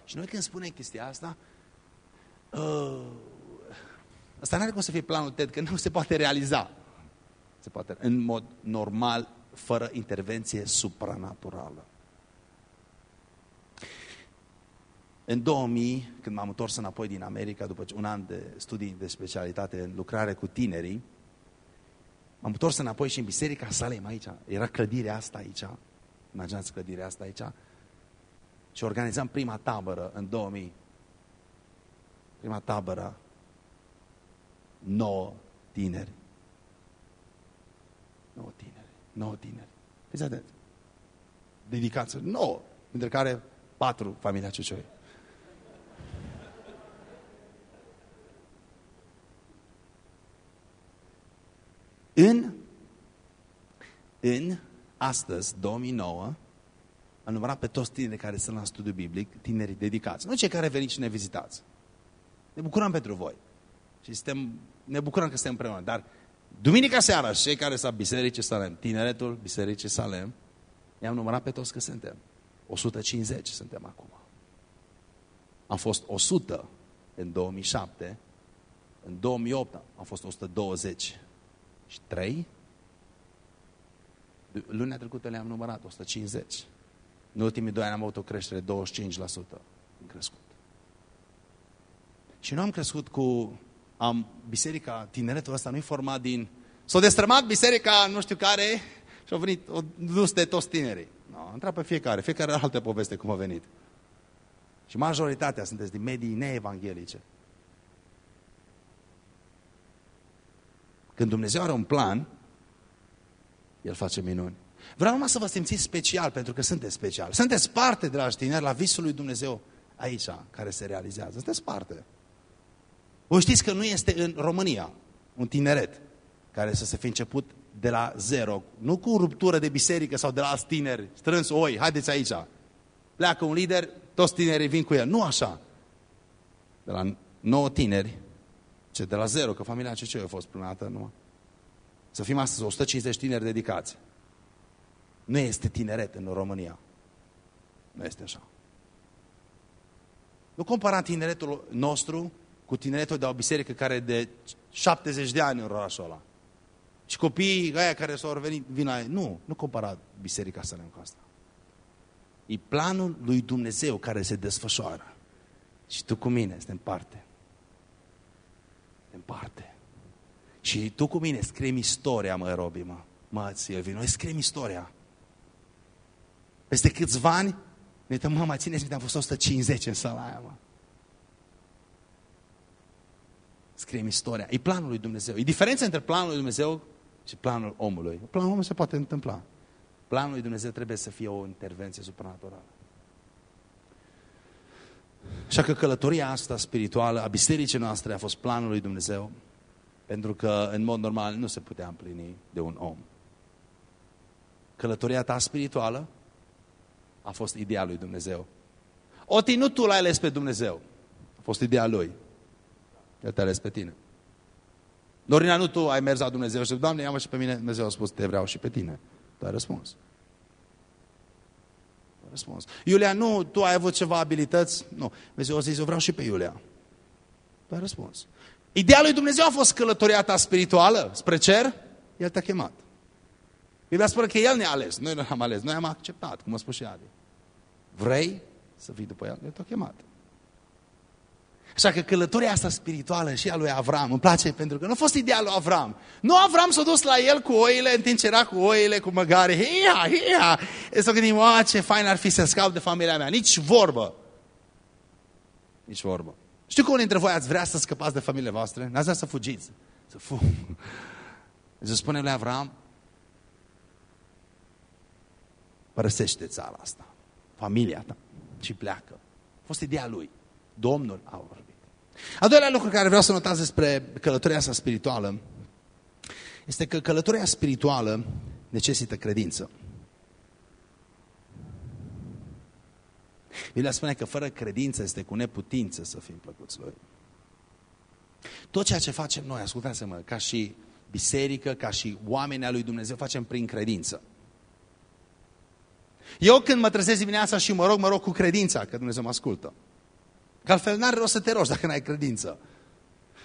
Și noi când spunem chestia asta, uh, asta nu are cum să fie planul TED, că nu se poate realiza. Se poate, în mod normal, fără intervenție supranaturală. În 2000, când m-am întors înapoi din America, după un an de studii de specialitate în lucrare cu tinerii, m-am întors înapoi și în biserica Salem aici. Era clădirea asta aici. Imaginați clădirea asta aici. Și organizam prima tabără în 2000. Prima tabără. Nouă tineri. Nouă tineri. Nouă tineri. Fiți atenți. Dedicați. Nouă. Dintre care patru familia Ciucioi. În, în astăzi, 2009, am numărat pe toți tinerii care sunt la studiu biblic, tinerii dedicați. Nu cei care veniți și ne vizitați. Ne bucurăm pentru voi. Și suntem, ne bucurăm că suntem împreună. Dar duminica seara, cei care sunt Bisericii Salem, tineretul Bisericii Salem, i-am numărat pe toți că suntem. 150 suntem acum. Am fost 100 în 2007, în 2008 am fost 120 și 3. Lunea trecută le-am numărat, 150. În ultimii doi ani am avut o creștere 25% în crescut. Și nu am crescut cu... Am, biserica, tineretul ăsta nu-i format din... S-a destrămat biserica nu știu care și au venit, o dus de toți tinerii. No, întreabă pe fiecare, fiecare are altă poveste cum a venit. Și majoritatea sunteți din medii neevanghelice. Când Dumnezeu are un plan, El face minuni. Vreau numai să vă simțiți special, pentru că sunteți special. Sunteți parte, dragi tineri, la visul lui Dumnezeu aici, care se realizează. Sunteți parte. Voi știți că nu este în România un tineret care să se fi început de la zero, nu cu ruptură de biserică sau de la alți tineri, strâns, oi, haideți aici. Pleacă un lider, toți tinerii vin cu el. Nu așa. De la nouă tineri ce, de la zero, că familia ce a fost prima dată, nu? Să fim astăzi 150 tineri dedicați. Nu este tineret în România. Nu este așa. Nu compara tineretul nostru cu tineretul de o biserică care e de 70 de ani în orașul ăla. Și copiii aia care s-au revenit, vin la Nu, nu compara biserica să cu asta. E planul lui Dumnezeu care se desfășoară. Și tu cu mine suntem parte în parte. Și tu cu mine scriem istoria, mă, Robi, mă. Mă, Silvi, noi scriem istoria. Peste câțiva ani, ne uităm, mă, mă, țineți minte, am fost 150 în sala aia, mă. Scriem istoria. E planul lui Dumnezeu. E diferența între planul lui Dumnezeu și planul omului. Planul omului se poate întâmpla. Planul lui Dumnezeu trebuie să fie o intervenție supranaturală. Așa că călătoria asta spirituală a bisericii noastre a fost planul lui Dumnezeu, pentru că în mod normal nu se putea împlini de un om. Călătoria ta spirituală a fost ideea lui Dumnezeu. Oti, nu tu l-ai ales pe Dumnezeu. A fost ideea lui. El te-a ales pe tine. Dorina, nu tu ai mers la Dumnezeu și Doamne, ia-mă și pe mine. Dumnezeu a spus, te vreau și pe tine. Tu ai răspuns răspuns. Iulia, nu, tu ai avut ceva abilități? Nu. Dumnezeu a zis, eu vreau și pe Iulia. Tu ai răspuns. Ideea lui Dumnezeu a fost călătoria ta spirituală spre cer, El te-a chemat. Biblia spune că El ne-a ales, noi nu am ales, noi am acceptat, cum a spus și Adi. Vrei să fii după El? El te-a chemat. Așa că călătoria asta spirituală și a lui Avram îmi place pentru că nu a fost ideea lui Avram. Nu Avram s-a dus la el cu oile, în timp ce era cu oile, cu măgare. Hia, hia! Să gândim, a, ce fain ar fi să scap de familia mea. Nici vorbă. Nici vorbă. Știu că unii dintre voi ați vrea să scăpați de familiile voastre? N-ați vrea să fugiți. Să fug. Să spune lui Avram, părăsește țara asta, familia ta și pleacă. A fost ideea lui. Domnul a vorbit. Al doilea lucru care vreau să notați despre călătoria asta spirituală este că călătoria spirituală necesită credință. Biblia spune că fără credință este cu neputință să fim plăcuți lui. Tot ceea ce facem noi, ascultați-mă, ca și biserică, ca și oameni al lui Dumnezeu, facem prin credință. Eu când mă trezesc dimineața și mă rog, mă rog cu credința că Dumnezeu mă ascultă. Că altfel n-are rost să te rogi dacă n-ai credință.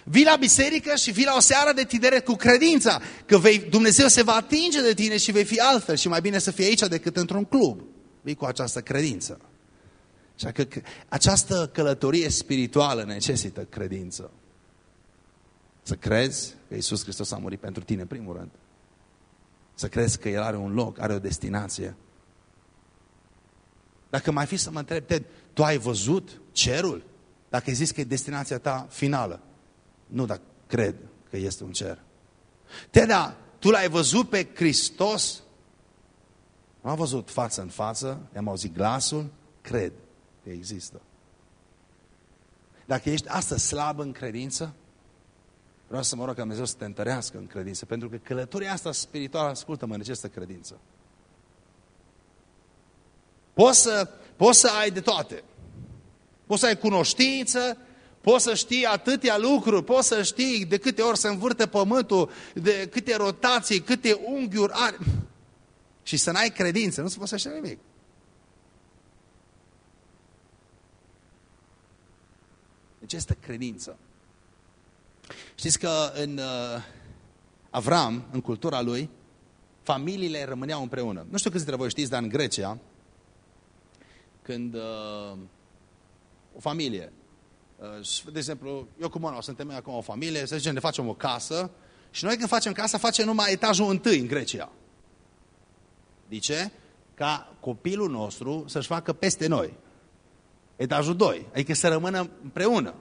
Vii la biserică și vii la o seară de tineret cu credința că vei, Dumnezeu se va atinge de tine și vei fi altfel și mai bine să fii aici decât într-un club. Vii cu această credință. Așa că această călătorie spirituală necesită credință. Să crezi că Iisus Hristos a murit pentru tine, în primul rând. Să crezi că El are un loc, are o destinație. Dacă mai fi să mă întreb, Ted, tu ai văzut cerul? Dacă ai zis că e destinația ta finală. Nu, dar cred că este un cer. Ted, da, tu l-ai văzut pe Hristos? Nu am văzut față în față, i-am auzit glasul, cred că există. Dacă ești astăzi slab în credință, vreau să mă rog ca Dumnezeu să te întărească în credință, pentru că călătoria asta spirituală, ascultă-mă, necesită credință. Poți să, poți să ai de toate. Poți să ai cunoștință, poți să știi atâtea lucruri, poți să știi de câte ori se învârte pământul, de câte rotații, câte unghiuri are. Și să n-ai credință, nu se poate să nimic. Deci este credință. Știți că în uh, Avram, în cultura lui, familiile rămâneau împreună. Nu știu câți dintre voi știți, dar în Grecia, când uh, o familie, uh, de exemplu, eu cu Mona, suntem acum o familie, să zicem, ne facem o casă și noi când facem casa, facem numai etajul întâi în Grecia. De ce? Ca copilul nostru să-și facă peste noi. Etajul 2, adică să rămână împreună.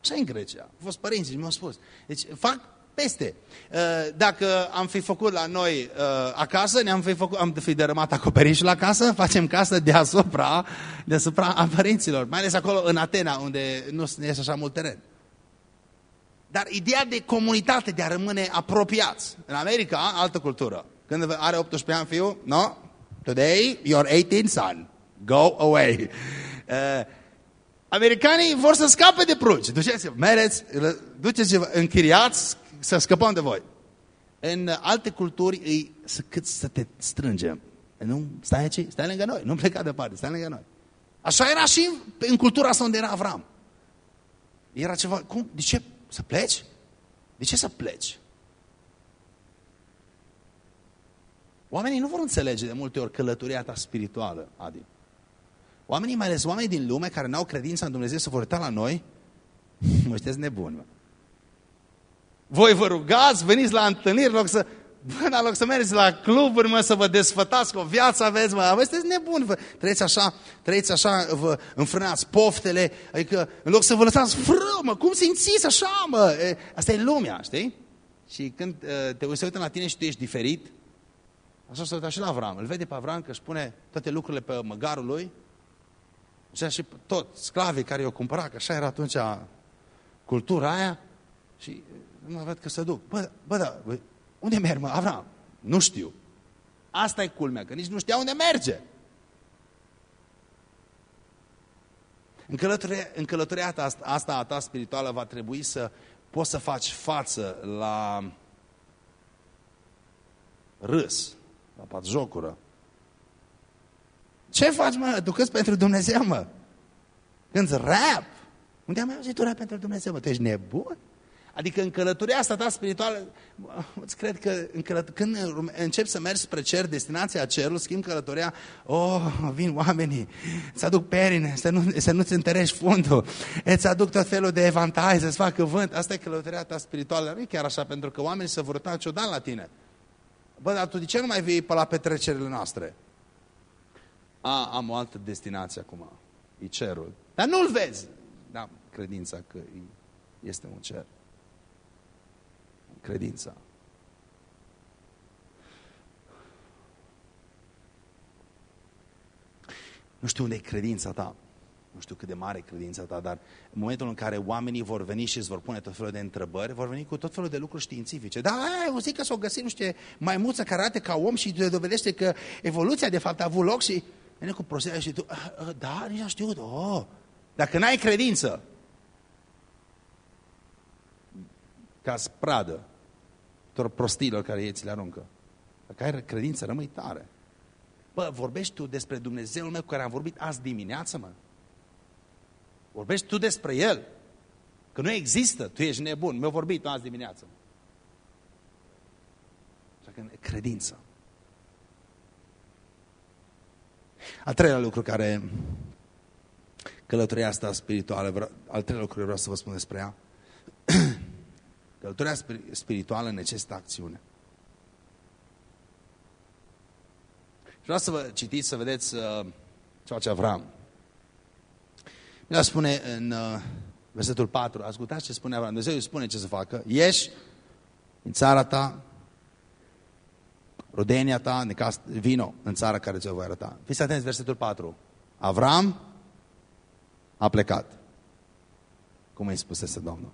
Așa în Grecia. Au fost părinții mi-au spus. Deci fac peste. Uh, dacă am fi făcut la noi uh, acasă, ne-am fi, făcut, am fi dărâmat acoperișul la casă, facem casă deasupra, deasupra a părinților. Mai ales acolo în Atena, unde nu este așa mult teren. Dar ideea de comunitate, de a rămâne apropiați. În America, altă cultură. Când are 18 ani fiu, no, today you're 18 son, go away. Uh, americanii vor să scape de prunci. Duceți-vă, mereți, duceți-vă, închiriați, să scăpăm de voi. În alte culturi îi să, cât să te strângem. Nu, stai aici, stai lângă noi, nu pleca departe, stai lângă noi. Așa era și în cultura asta unde era Avram. Era ceva, cum, de ce să pleci? De ce să pleci? Oamenii nu vor înțelege de multe ori călătoria ta spirituală, Adi. Oamenii, mai ales oamenii din lume care n-au credința în Dumnezeu să vor uita la noi, mă știți nebuni, mă. Voi vă rugați, veniți la întâlniri, în loc să, bă, în loc să mergeți la cluburi, mă, să vă desfătați cu o viață aveți, mă, vă sunteți nebuni, vă trăiți așa, trăiți așa, vă înfrânați poftele, adică în loc să vă lăsați fră, mă, cum simțiți așa, mă? E, asta e lumea, știi? Și când uh, te uiți la tine și tu ești diferit, așa se uită și la Avram. Îl vede pe Avram că își pune toate lucrurile pe măgarul lui, și și tot, sclavii care i-au cumpărat, că așa era atunci cultura aia, și nu mai văd că se duc. Bă, bă, da, bă, unde merg, mă, Avram? Nu știu. Asta e culmea, că nici nu știa unde merge. În călătoria, în călătoria ta, asta a ta spirituală va trebui să poți să faci față la râs, la jocură. Ce faci, mă? Ducă-ți pentru Dumnezeu, mă. Când rap. Unde am mai auzit tu rap pentru Dumnezeu, mă? Tu ești nebun? Adică în călătoria asta ta spirituală, îți cred că în călător... când începi să mergi spre cer, destinația cerul, schimb călătoria, oh, vin oamenii, îți aduc perine, să, nu, să nu-ți întărești fundul, îți aduc tot felul de evantai, să-ți facă vânt. Asta e călătoria ta spirituală. Nu e chiar așa, pentru că oamenii se vor uita ciudat la tine. Bă, dar tu de ce nu mai vii pe la petrecerile noastre? A, am o altă destinație acum. E cerul. Dar nu-l vezi. Da, credința că este un cer credința. Nu știu unde e credința ta, nu știu cât de mare e credința ta, dar în momentul în care oamenii vor veni și îți vor pune tot felul de întrebări, vor veni cu tot felul de lucruri științifice. Da, eu zic că s-o găsit, nu știu, maimuță care arate ca om și te dovedește că evoluția de fapt a avut loc și Vine cu prostia și tu, "Ah, ah, da, nici am știut, oh. Dacă n-ai credință, ca spradă, tuturor prostilor care ei ți le aruncă. Dacă ai credință, rămâi tare. Bă, vorbești tu despre Dumnezeul meu cu care am vorbit azi dimineață, mă? Vorbești tu despre El? Că nu există, tu ești nebun. Mi-a vorbit azi dimineață. Așa că credință. Al treilea lucru care călătoria asta spirituală, vreau, al treilea lucru vreau să vă spun despre ea. Călătoria spirituală necesită acțiune. Vreau să vă citiți, să vedeți uh, ceea ce Avram. Mi spune în uh, versetul 4, ascultați ce spune Avram. Dumnezeu îi spune ce să facă. Ieși în țara ta, rodenia ta, vino în țara care ți-o voi arăta. Fiți atenți, versetul 4. Avram a plecat. Cum îi spusese Domnul.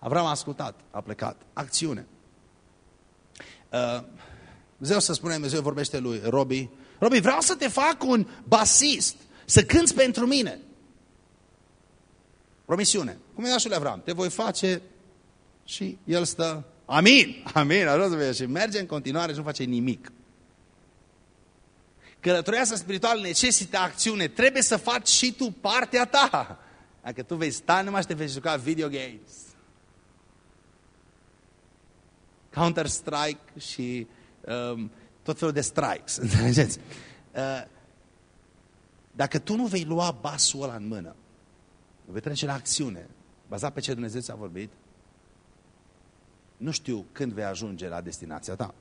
Avram a ascultat, a plecat. Acțiune. Uh, Dumnezeu să spune, Dumnezeu vorbește lui Robi, Robi, vreau să te fac un basist, să cânți pentru mine. Promisiune. Cum e și lui Avram? Te voi face și el stă, amin, amin, așa să fie. Și merge în continuare și nu face nimic. Călătoria asta spirituală necesită acțiune. Trebuie să faci și tu partea ta. Dacă tu vei sta numai și te vei juca video games. Counter-Strike și um, tot felul de strikes, înțelegeți? Uh, dacă tu nu vei lua basul ăla în mână, vei trece la acțiune, bazat pe ce Dumnezeu ți-a vorbit, nu știu când vei ajunge la destinația ta.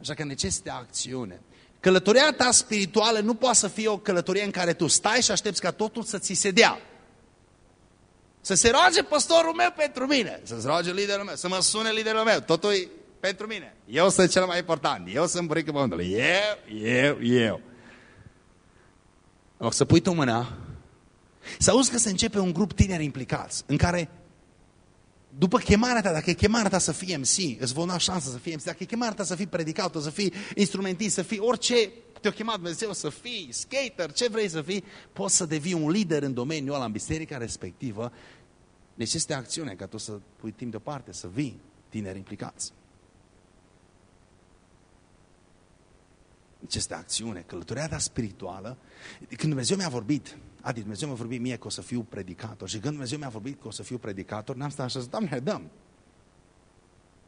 Așa că necesită acțiune. Călătoria ta spirituală nu poate să fie o călătorie în care tu stai și aștepți ca totul să ți se dea. Să se roage păstorul meu pentru mine, să se roage liderul meu, să mă sune liderul meu, totul e pentru mine. Eu sunt cel mai important, eu sunt burică pământului, eu, eu, eu. O să pui tu mâna, să auzi că se începe un grup tineri implicați, în care după chemarea ta, dacă e chemarea ta să fii MC, îți vor da șansă să fii MC, dacă e chemarea ta să fii predicator, să fii instrumentist, să fii orice te-a chemat Dumnezeu să fii skater, ce vrei să fii, poți să devii un lider în domeniul ăla, în biserica respectivă. Deci este acțiune ca tu să pui timp deoparte, să vii tineri implicați. Deci este acțiune, călătoria ta spirituală. Când Dumnezeu mi-a vorbit, Adi, Dumnezeu mi-a vorbit mie că o să fiu predicator. Și când Dumnezeu mi-a vorbit că o să fiu predicator, n-am stat așa, zis, Doamne, dăm.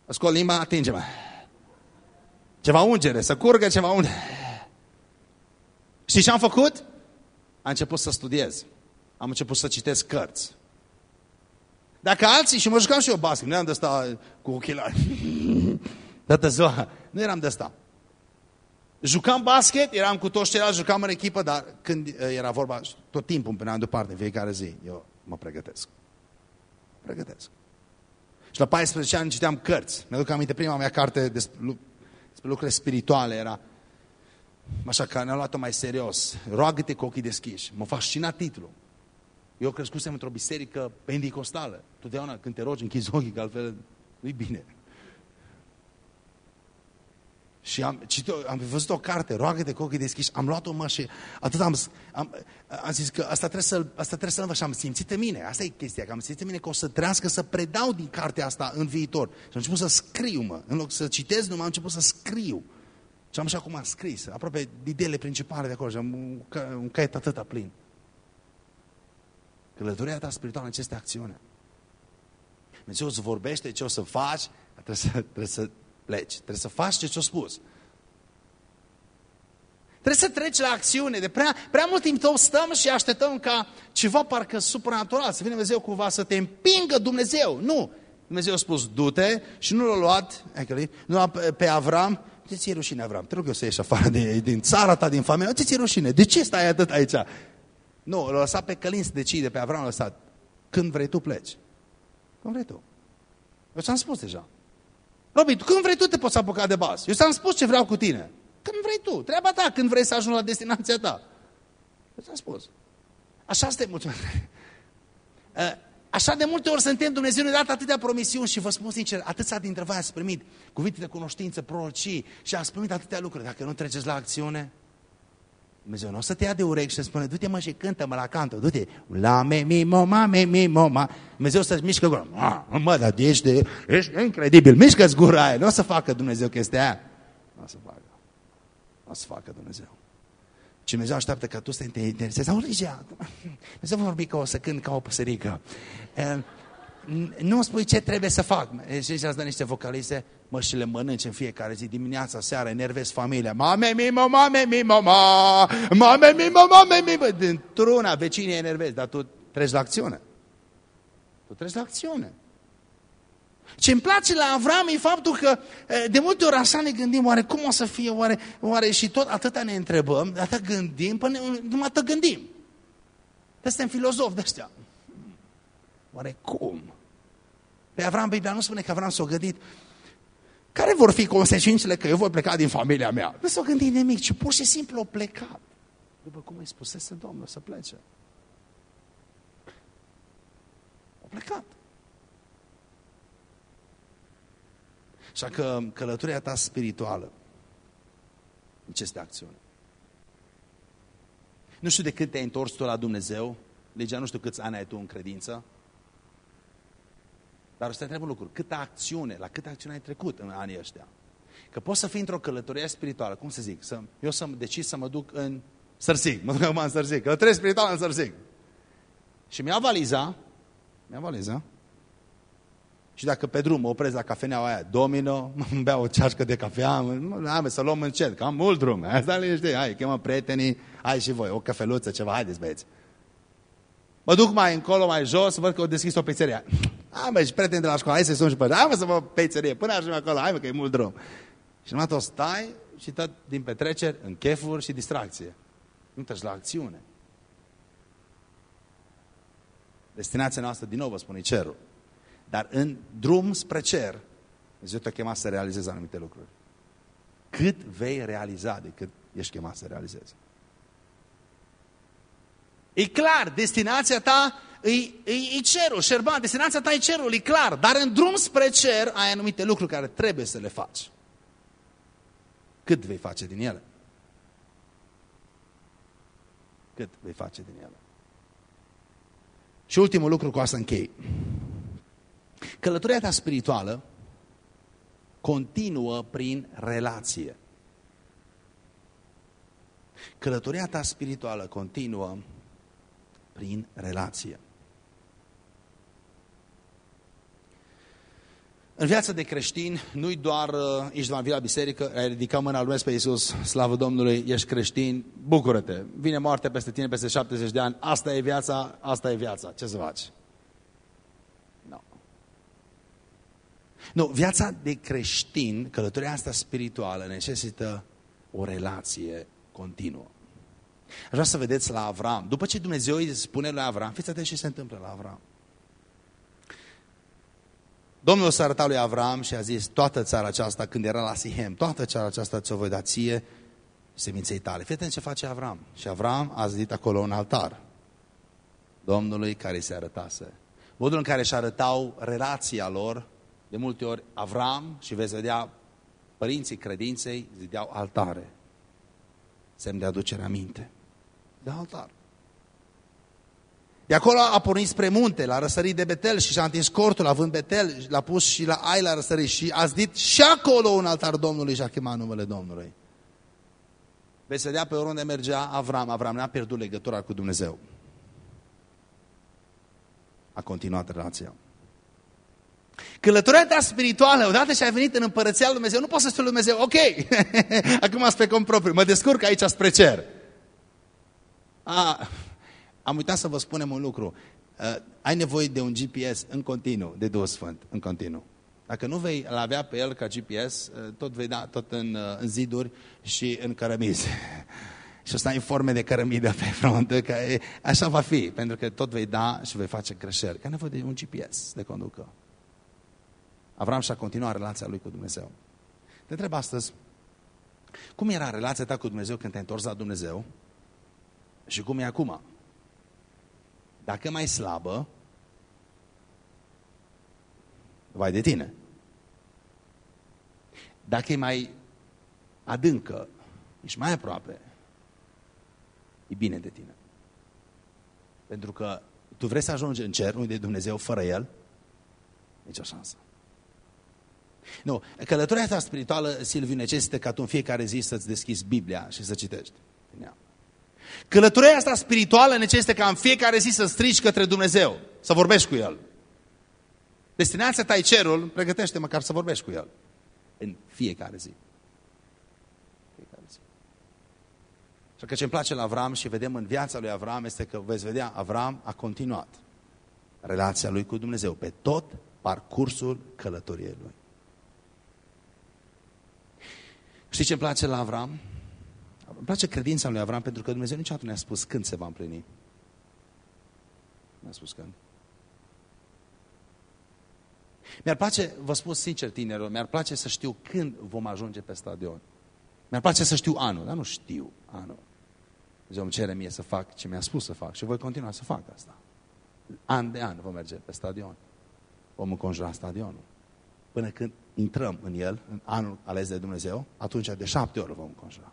Scol limba, atinge-mă. Ceva ungere, să curgă ceva ungere. Și ce am făcut? Am început să studiez. Am început să citesc cărți. Dacă alții, și mă jucam și eu basket, nu eram de asta cu ochelari. Toată ziua, nu eram de asta. Jucam basket, eram cu toți ceilalți, jucam în echipă, dar când uh, era vorba, tot timpul îmi puneam deoparte, fiecare zi, eu mă pregătesc. Pregătesc. Și la 14 ani citeam cărți. Mi-aduc aminte, prima mea carte despre, despre lucrurile spirituale era Așa că ne-am luat-o mai serios. Roagă-te cu ochii deschiși. Mă fascina titlul. Eu crescusem într-o biserică pendicostală. Totdeauna când te rogi închizi ochii, că altfel nu-i bine. Și am, citit, am văzut o carte, roagă-te cu ochii deschiși, am luat-o mă și atât am, am, am zis că asta trebuie să-l trebuie să și am simțit în mine, asta e chestia, că am simțit în mine că o să trească să predau din cartea asta în viitor. Și am început să scriu, mă, în loc să citesc, nu am început să scriu. Și am așa cum am scris, aproape ideile principale de acolo, și am un, un caiet atâta plin. Călătoria ta spirituală necesită acțiune. Dumnezeu îți vorbește ce o să faci, trebuie să, trebuie să pleci. Trebuie să faci ce ți-a spus. Trebuie să treci la acțiune. De prea, prea mult timp tot stăm și așteptăm ca ceva parcă supranatural, să vină Dumnezeu cumva să te împingă Dumnezeu. Nu! Dumnezeu a spus, du-te și nu l-a luat, nu l-a pe Avram, de ți-e rușine, Avram? Te rog eu să ieși afară de, din țara ta, din familie. De ți-e rușine? De ce stai atât aici? Nu, l-a lăsat pe Călin să decide, pe Avram l-a lăsat. Când vrei tu pleci. Când vrei tu. Eu ți-am spus deja. Robi, când vrei tu te poți apuca de bas. Eu ți-am spus ce vreau cu tine. Când vrei tu. Treaba ta, când vrei să ajungi la destinația ta. Eu ți-am spus. Așa suntem mulțumesc. Uh, Așa de multe ori suntem, Dumnezeu ne dat atâtea promisiuni și vă spun sincer, atâția dintre voi ați primit cuvinte de cunoștință, prorocii și ați primit atâtea lucruri. Dacă nu treceți la acțiune, Dumnezeu nu o să te ia de urechi și să spune, du-te mă și cântă-mă la canto, du-te, la me mi moma, me mi moma. Dumnezeu să-și mișcă gura. Mă, dar ești, de, ești incredibil, mișcă-ți gura aia. Nu o să facă Dumnezeu chestia aia. Nu o să facă. Nu o să facă Dumnezeu. Și Dumnezeu așteaptă ca tu să te interesezi. Auzi, Ligia, Dumnezeu vorbi ca o să cânt ca o păsărică. Nu spui ce trebuie să fac. Și îți dă niște vocalize, mă, și le mănânci în fiecare zi, dimineața, seara, enervezi familia. Mame, mimo, mame, mimo, ma, mame, mimo, mame, mimo. Dintr-una, vecinii enervezi, dar tu treci la acțiune. Tu treci la acțiune. Ce îmi place la Avram e faptul că de multe ori așa ne gândim, oare cum o să fie, oare, oare și tot atâta ne întrebăm, atât gândim, până numai atât gândim. De suntem filozofi de ăștia. Oare cum? Pe Avram, Biblia nu spune că Avram s-a gândit, care vor fi consecințele că eu voi pleca din familia mea? Nu s-a gândit nimic, ci pur și simplu a plecat. După cum îi spusese Domnul să plece. A plecat. Așa că călătoria ta spirituală ce este acțiune. Nu știu de când te-ai întors tu la Dumnezeu, legea nu știu câți ani ai tu în credință, dar o să te întreb un lucru, câtă acțiune, la câtă acțiune ai trecut în anii ăștia? Că poți să fii într-o călătorie spirituală, cum să zic, să, eu să decis să mă duc în Sărsig, mă duc acum în Sărsig, călătorie spirituală în Sărsig. Și mi-a valiza, mi-a valiza, și dacă pe drum mă opresc la cafeneaua aia, domino, îmi beau o ceașcă de cafea, hai să luăm încet, că am mult drum. Hai, stai liniște, hai, chemă prietenii, hai și voi, o cafeluță, ceva, haideți băieți. Mă duc mai încolo, mai jos, văd că au deschis o pizzerie. Hai mă, și prieteni de la școală, hai să sun și pe hai mă să vă pizzerie, până ajung acolo, hai mă că e mult drum. Și numai o stai și tot din petreceri, în chefuri și distracție. Nu treci la acțiune. Destinația noastră, din nou vă spune, cerul. Dar în drum spre cer, Dumnezeu te chema să realizezi anumite lucruri. Cât vei realiza de cât ești chemat să realizezi. E clar, destinația ta e, e, e cerul, șerban, destinația ta e cerul, e clar. Dar în drum spre cer ai anumite lucruri care trebuie să le faci. Cât vei face din ele? Cât vei face din ele? Și ultimul lucru cu asta închei. Călătoria ta spirituală continuă prin relație. Călătoria ta spirituală continuă prin relație. În viața de creștin, nu-i doar uh, ești la la biserică, ai ridicat mâna, lui pe Iisus, slavă Domnului, ești creștin, bucură-te. Vine moartea peste tine peste 70 de ani, asta e viața, asta e viața. Ce să faci? Nu, viața de creștin, călătoria asta spirituală, necesită o relație continuă. Aș vrea să vedeți la Avram. După ce Dumnezeu îi spune lui Avram, fiți atenți ce se întâmplă la Avram. Domnul s-a arătat lui Avram și a zis, toată țara aceasta, când era la Sihem, toată țara aceasta ți-o voi da ție seminței tale. Fiți atenți ce face Avram. Și Avram a zidit acolo un altar Domnului care se arătase. Modul în care își arătau relația lor de multe ori Avram și veți vedea părinții credinței zideau altare. Semn de aducere aminte. De altar. De acolo a pornit spre munte, la răsărit de Betel și și-a întins cortul având Betel, l-a pus și la Ai la răsărit și a zidit și acolo un altar Domnului și a chemat numele Domnului. Veți vedea pe oriunde mergea Avram. Avram n-a pierdut legătura cu Dumnezeu. A continuat relația. Călătoria ta spirituală, odată ce ai venit în împărăția lui Dumnezeu, nu poți să spui lui Dumnezeu, ok, acum spre cont propriu, mă descurc aici spre cer. A, am uitat să vă spunem un lucru. Uh, ai nevoie de un GPS în continuu, de Duhul Sfânt, în continuu. Dacă nu vei avea pe el ca GPS, uh, tot vei da tot în, uh, în ziduri și în cărămizi. și o să ai forme de cărămidă pe front, că e, așa va fi, pentru că tot vei da și vei face greșeli. Că ai nevoie de un GPS de conducă. Avram și-a continuat relația lui cu Dumnezeu. Te întreb astăzi, cum era relația ta cu Dumnezeu când te-ai întors la Dumnezeu și cum e acum? Dacă mai slabă, vai de tine. Dacă e mai adâncă, ești mai aproape, e bine de tine. Pentru că tu vrei să ajungi în cer, unde e Dumnezeu, fără El, nici o șansă. Nu, călătoria asta spirituală, Silviu, necesită ca tu în fiecare zi să-ți deschizi Biblia și să citești Călătoria asta spirituală necesită ca în fiecare zi să strigi către Dumnezeu, să vorbești cu El. Destinația ta e cerul, pregătește măcar să vorbești cu El. În fiecare zi. Fiecare zi. Și că ce îmi place la Avram și vedem în viața lui Avram este că, veți vedea, Avram a continuat relația lui cu Dumnezeu pe tot parcursul călătoriei lui. Știi ce îmi place la Avram? Îmi place credința lui Avram pentru că Dumnezeu niciodată nu ne-a spus când se va împlini. Nu a spus când. Mi-ar place, vă spun sincer tinerilor, mi-ar place să știu când vom ajunge pe stadion. Mi-ar place să știu anul, dar nu știu anul. Dumnezeu îmi cere mie să fac ce mi-a spus să fac și voi continua să fac asta. An de an vom merge pe stadion. Vom înconjura stadionul. Până când intrăm în el, în anul ales de Dumnezeu, atunci de șapte ori vom înconjura.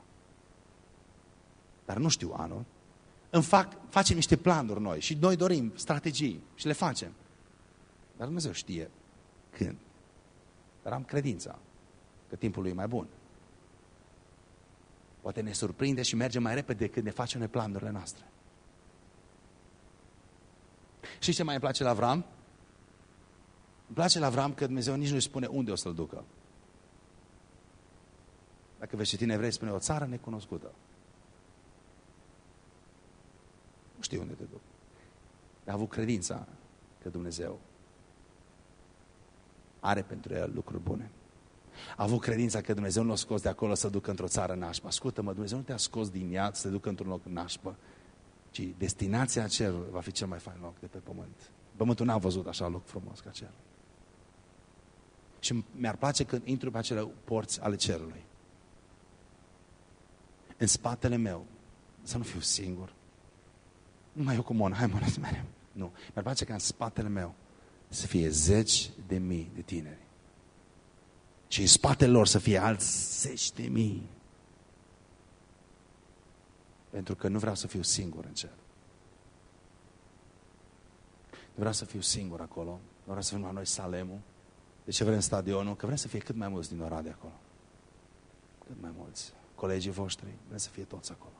Dar nu știu anul. Îmi fac, facem niște planuri noi și noi dorim strategii și le facem. Dar Dumnezeu știe când. Dar am credința că timpul lui e mai bun. Poate ne surprinde și merge mai repede decât ne facem noi planurile noastre. Și ce mai îmi place la Avram? Îmi place la Avram că Dumnezeu nici nu îi spune unde o să-l ducă. Dacă veți citi vrei, spune o țară necunoscută. Nu știu unde te duc. Dar a avut credința că Dumnezeu are pentru el lucruri bune. A avut credința că Dumnezeu nu l-a scos de acolo să ducă într-o țară nașpă. Ascultă-mă, Dumnezeu nu te-a scos din ea să te ducă într-un loc nașpă, ci destinația cerului va fi cel mai fain loc de pe pământ. Pământul n-a văzut așa loc frumos ca cerul. Și mi-ar place când intru pe acele porți ale cerului. În spatele meu, să nu fiu singur. Nu mai eu cu Mona, hai Mona, mereu. Nu. Mi-ar place ca în spatele meu să fie zeci de mii de tineri. Și în spatele lor să fie alți zeci de mii. Pentru că nu vreau să fiu singur în cer. Nu vreau să fiu singur acolo. Nu vreau să fim la noi Salemul. De ce vrem stadionul? Că vrem să fie cât mai mulți din Oradea acolo. Cât mai mulți. Colegii voștri, vrem să fie toți acolo.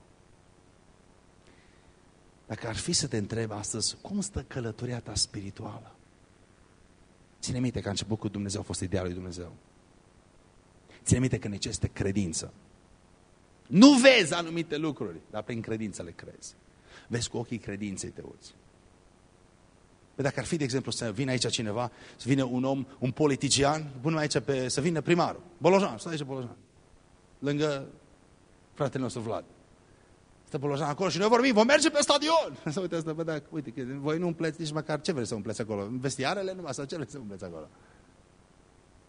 Dacă ar fi să te întreb astăzi, cum stă călătoria ta spirituală? Ține minte că a început cu Dumnezeu, a fost ideea lui Dumnezeu. Ține minte că necesită credință. Nu vezi anumite lucruri, dar prin credință le crezi. Vezi cu ochii credinței te uiți. Păi dacă ar fi, de exemplu, să vină aici cineva, să vină un om, un politician, punem aici pe, să vină primarul, Bolojan, stai aici Bolojan, lângă fratele nostru Vlad. Stă Bolojan acolo și noi vorbim, vom merge pe stadion. Să uite asta, bă, dacă, uite, că voi nu umpleți nici măcar ce vreți să umpleți acolo. Vestiarele numai sau ce vreți să umpleți acolo.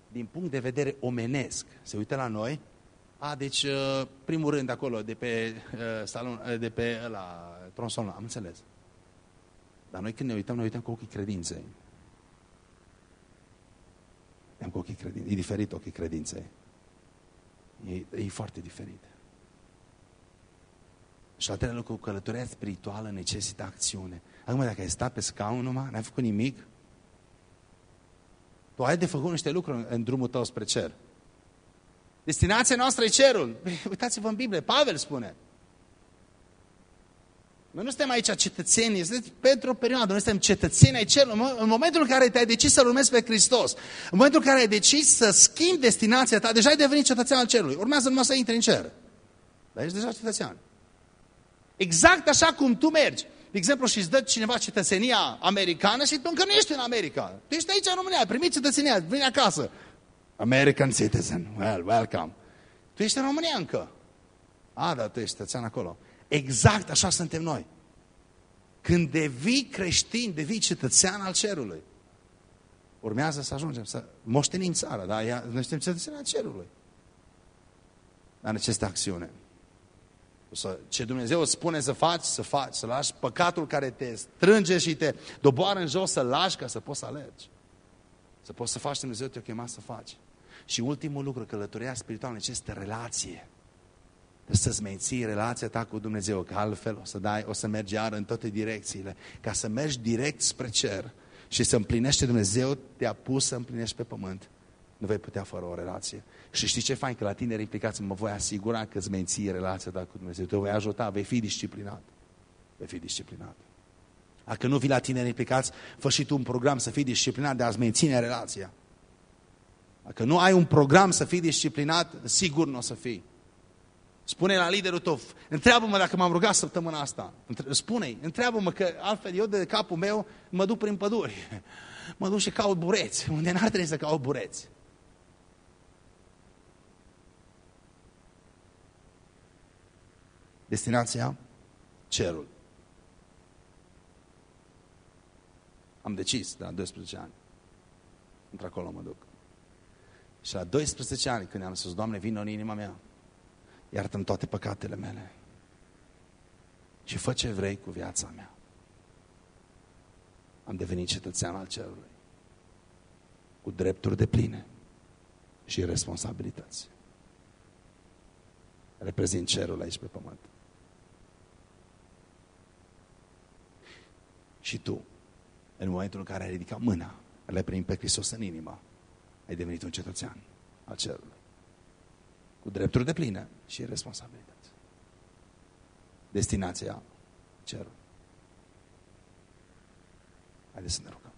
Din punct de vedere omenesc, se uită la noi, a, deci, uh, primul rând acolo, de pe uh, salon, uh, de pe la tronson, am înțeles. Dar noi când ne uităm, ne uităm cu ochii credinței. Am cu ochii credinței. E diferit ochii credinței. E, e foarte diferit. Și al treilea lucru, călătoria spirituală necesită acțiune. Acum, dacă ai stat pe scaun numai, n-ai făcut nimic, tu ai de făcut niște lucruri în drumul tău spre cer. Destinația noastră e cerul. Uitați-vă în Biblie, Pavel spune. Noi nu suntem aici cetățeni, este pentru o perioadă, noi suntem cetățeni ai cerului. În momentul în care te-ai decis să-L urmezi pe Hristos, în momentul în care ai decis să schimbi destinația ta, deja ai devenit cetățean al cerului. Urmează numai să intri în cer. Dar ești deja cetățean. Exact așa cum tu mergi. De exemplu, și îți dă cineva cetățenia americană și tu încă nu ești în America. Tu ești aici în România, ai primit cetățenia, vine acasă. American citizen, well, welcome. Tu ești în România încă. A, dar tu ești cetățean acolo. Exact așa suntem noi. Când devii creștin, devii cetățean al cerului. Urmează să ajungem să moștenim țara, dar noi suntem cetățeni al cerului. Dar necesită acțiune. Să, ce Dumnezeu îți spune să faci, să faci, să lași păcatul care te strânge și te doboară în jos, să lași ca să poți să alergi. Să poți să faci ce Dumnezeu te-a chemat să faci. Și ultimul lucru, călătoria spirituală necesită relație. Trebuie să-ți menții relația ta cu Dumnezeu, că altfel o să, dai, o să mergi iar în toate direcțiile. Ca să mergi direct spre cer și să împlinește Dumnezeu, te-a pus să împlinești pe pământ. Nu vei putea fără o relație. Și știi ce fain? Că la tineri implicați mă voi asigura că îți menții relația ta cu Dumnezeu. Te voi ajuta, vei fi disciplinat. Vei fi disciplinat. Dacă nu vii la tineri implicați, fă și tu un program să fii disciplinat de a-ți menține relația. Dacă nu ai un program să fii disciplinat, sigur nu o să fii. Spune la liderul tău, întreabă-mă dacă m-am rugat săptămâna asta. Spune-i, întreabă-mă că altfel eu de capul meu mă duc prin păduri. Mă duc și caut bureți, unde n-ar trebui să caut bureți. Destinația? Cerul. Am decis de la 12 ani. Într-acolo mă duc. Și la 12 ani, când am spus, Doamne, vină în inima mea, iartă toate păcatele mele și fă ce vrei cu viața mea. Am devenit cetățean al cerului, cu drepturi de pline și responsabilități. Reprezint cerul aici pe pământ. Și tu, în momentul în care ai ridicat mâna, le primit pe Hristos în inimă, ai devenit un cetățean al cerului. Cu drepturi de plină și responsabilități. Destinația cerului. Haideți să ne rugăm.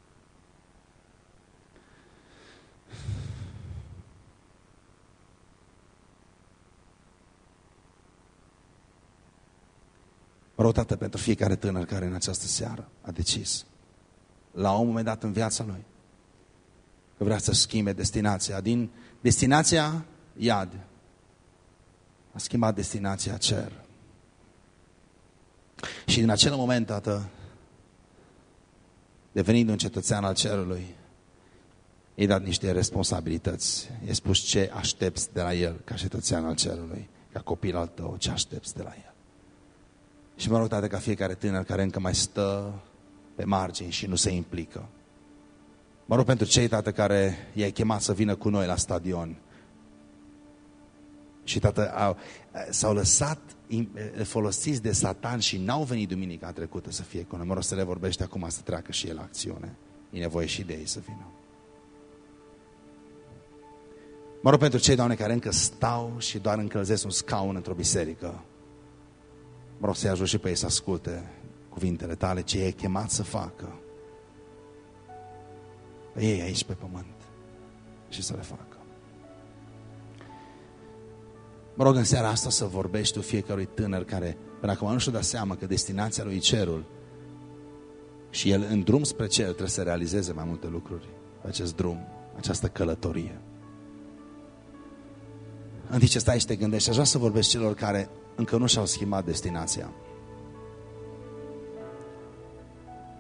Mă rog, Tată, pentru fiecare tânăr care în această seară a decis, la un moment dat în viața lui, că vrea să schimbe destinația. Din destinația iad, a schimbat destinația cer. Și din acel moment, Tată, devenind un cetățean al cerului, i dat niște responsabilități. I-ai spus ce aștepți de la el ca cetățean al cerului, ca copil al tău, ce aștepți de la el. Și mă rog, Tată, ca fiecare tânăr care încă mai stă pe margini și nu se implică. Mă rog pentru cei, Tată, care i-ai chemat să vină cu noi la stadion. Și, Tată, s-au lăsat folosiți de Satan și n-au venit duminica trecută să fie cu noi. Mă rog să le vorbește acum să treacă și el la acțiune. E nevoie și de ei să vină. Mă rog pentru cei, Doamne, care încă stau și doar încălzesc un scaun într-o biserică. Mă rog să-i ajut și pe ei să asculte cuvintele tale, ce e chemat să facă. Ei aici pe pământ și să le facă. Mă rog în seara asta să vorbești tu fiecărui tânăr care până acum nu și-o da seama că destinația lui cerul și el în drum spre cer trebuie să realizeze mai multe lucruri pe acest drum, această călătorie. În timp ce stai și te gândești, aș vrea să vorbesc celor care încă nu și-au schimbat destinația.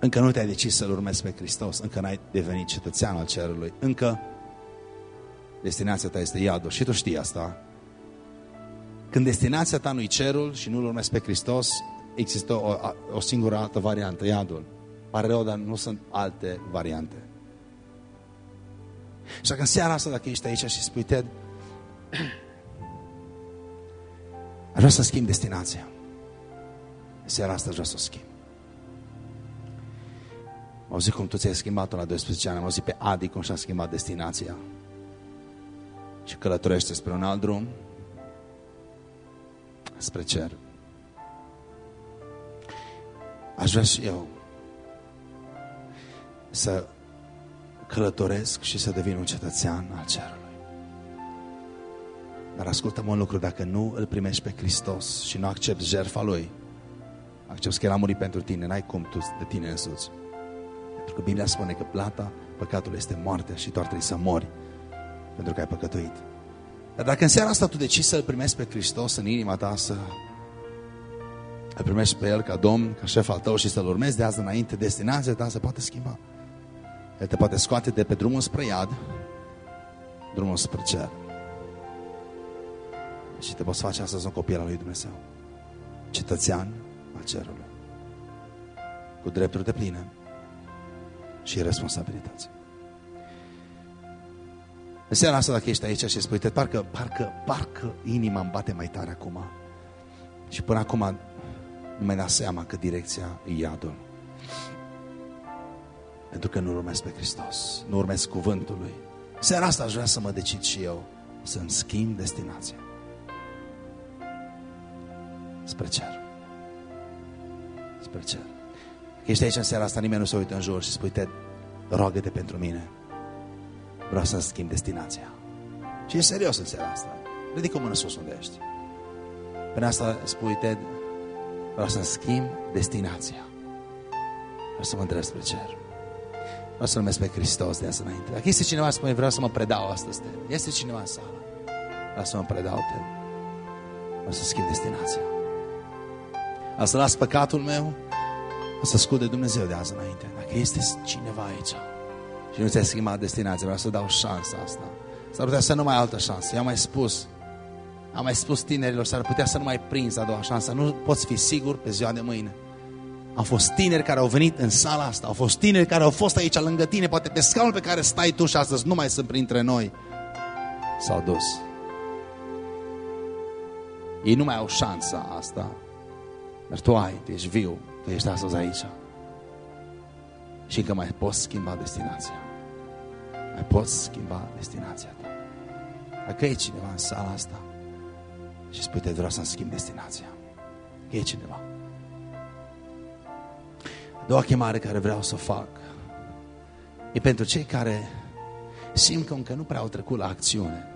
Încă nu te-ai decis să-L urmezi pe Hristos, încă n-ai devenit cetățean al cerului, încă destinația ta este iadul și tu știi asta. Când destinația ta nu-i cerul și nu-L urmezi pe Hristos, există o, o singură altă variantă, iadul. Pare rău, dar nu sunt alte variante. Și dacă în seara asta, dacă ești aici și spui, Ted, Aș vrea să schimb destinația. Seara asta aș vrea să o schimb. Am auzit cum tu ți-ai schimbat-o la 12 ani. Am auzit pe Adi cum și-a schimbat destinația. Și călătorește spre un alt drum. Spre cer. Aș vrea și eu să călătoresc și să devin un cetățean al cerului. Dar ascultă-mă un lucru, dacă nu îl primești pe Hristos și nu accepti jertfa Lui, accepti că El a murit pentru tine, n-ai cum tu de tine însuți. Pentru că Biblia spune că plata păcatului este moartea și doar trebuie să mori pentru că ai păcătuit. Dar dacă în seara asta tu decizi să-L primești pe Hristos în inima ta, să îl primești pe El ca Domn, ca șef al tău și să-L urmezi de azi înainte, destinația ta se poate schimba. El te poate scoate de pe drumul spre iad, drumul spre cer. Și te poți face astăzi un copil al lui Dumnezeu. Cetățean al cerului. Cu drepturi de pline și responsabilități. În seara asta, dacă ești aici și spui, te, parcă, parcă, parcă inima îmi bate mai tare acum. Și până acum nu mi-ai dat seama că direcția e iadul. Pentru că nu urmez pe Hristos, nu urmez cuvântul Lui. Seara asta aș vrea să mă decid și eu să-mi schimb destinația. Spre cer. Spre cer. Că ești aici în seara asta, nimeni nu se uită în jur și spui, te roagă-te pentru mine. Vreau să-mi schimb destinația. Și e serios în seara asta. Ridică o mână sus unde ești. Până asta spui, Ted, vreau să-mi schimb destinația. Vreau să mă îndrept spre cer. Vreau să-L numesc pe Hristos de azi înainte. Dacă este cineva, spune, vreau să mă predau astăzi, Ted. Este cineva în sală. Vreau să mă predau, Ted. Vreau să schimb destinația. Vreau să las păcatul meu. O să ascult de Dumnezeu de azi înainte. Dacă este cineva aici și nu ți-ai schimbat destinația, vreau să dau șansa asta. S-ar putea să nu mai ai altă șansă. I-am mai spus, am mai spus tinerilor, s-ar putea să nu mai prinzi a doua șansă. Nu poți fi sigur pe ziua de mâine. Au fost tineri care au venit în sala asta, au fost tineri care au fost aici lângă tine, poate pe scaunul pe care stai tu și astăzi nu mai sunt printre noi. S-au dus. Ei nu mai au șansa asta. Dar tu ai, tu ești viu, tu ești astăzi aici. Și încă mai poți schimba destinația. Mai poți schimba destinația ta. Dacă e cineva în sala asta și spui, te vreau să-mi schimb destinația. E cineva. A doua chemare care vreau să o fac e pentru cei care simt că încă nu prea au trecut la acțiune.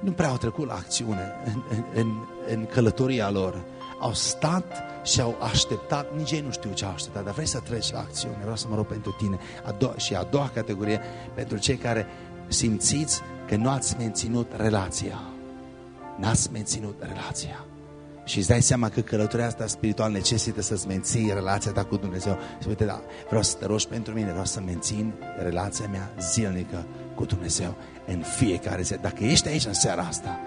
Nu prea au trecut la acțiune în, în, în, în călătoria lor. Au stat și au așteptat, nici ei nu știu ce au așteptat, dar vrei să treci la acțiune, vreau să mă rog pentru tine. A doua, și a doua categorie, pentru cei care simțiți că nu ați menținut relația. N-ați menținut relația. Și îți dai seama că călătoria asta spiritual necesită să-ți menții relația ta cu Dumnezeu. Și uite, da, vreau să te rogi pentru mine, vreau să mențin relația mea zilnică cu Dumnezeu în fiecare zi. Dacă ești aici în seara asta,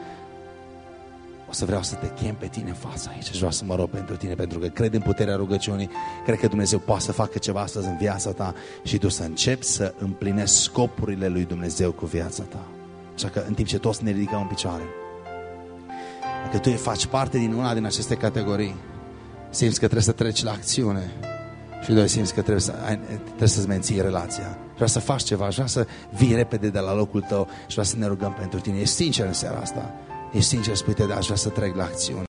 o să vreau să te chem pe tine în fața aici și vreau să mă rog pentru tine, pentru că cred în puterea rugăciunii, cred că Dumnezeu poate să facă ceva astăzi în viața ta și tu să începi să împlinești scopurile lui Dumnezeu cu viața ta. Așa că în timp ce toți ne ridicăm în picioare, dacă tu faci parte din una din aceste categorii, simți că trebuie să treci la acțiune și doi simți că trebuie, să, trebuie să-ți menții relația. Vreau să faci ceva, vreau să vii repede de la locul tău și vreau să ne rugăm pentru tine. Ești sincer în seara asta. Ești sincer, spui-te, da, aș vrea să trec la acțiune.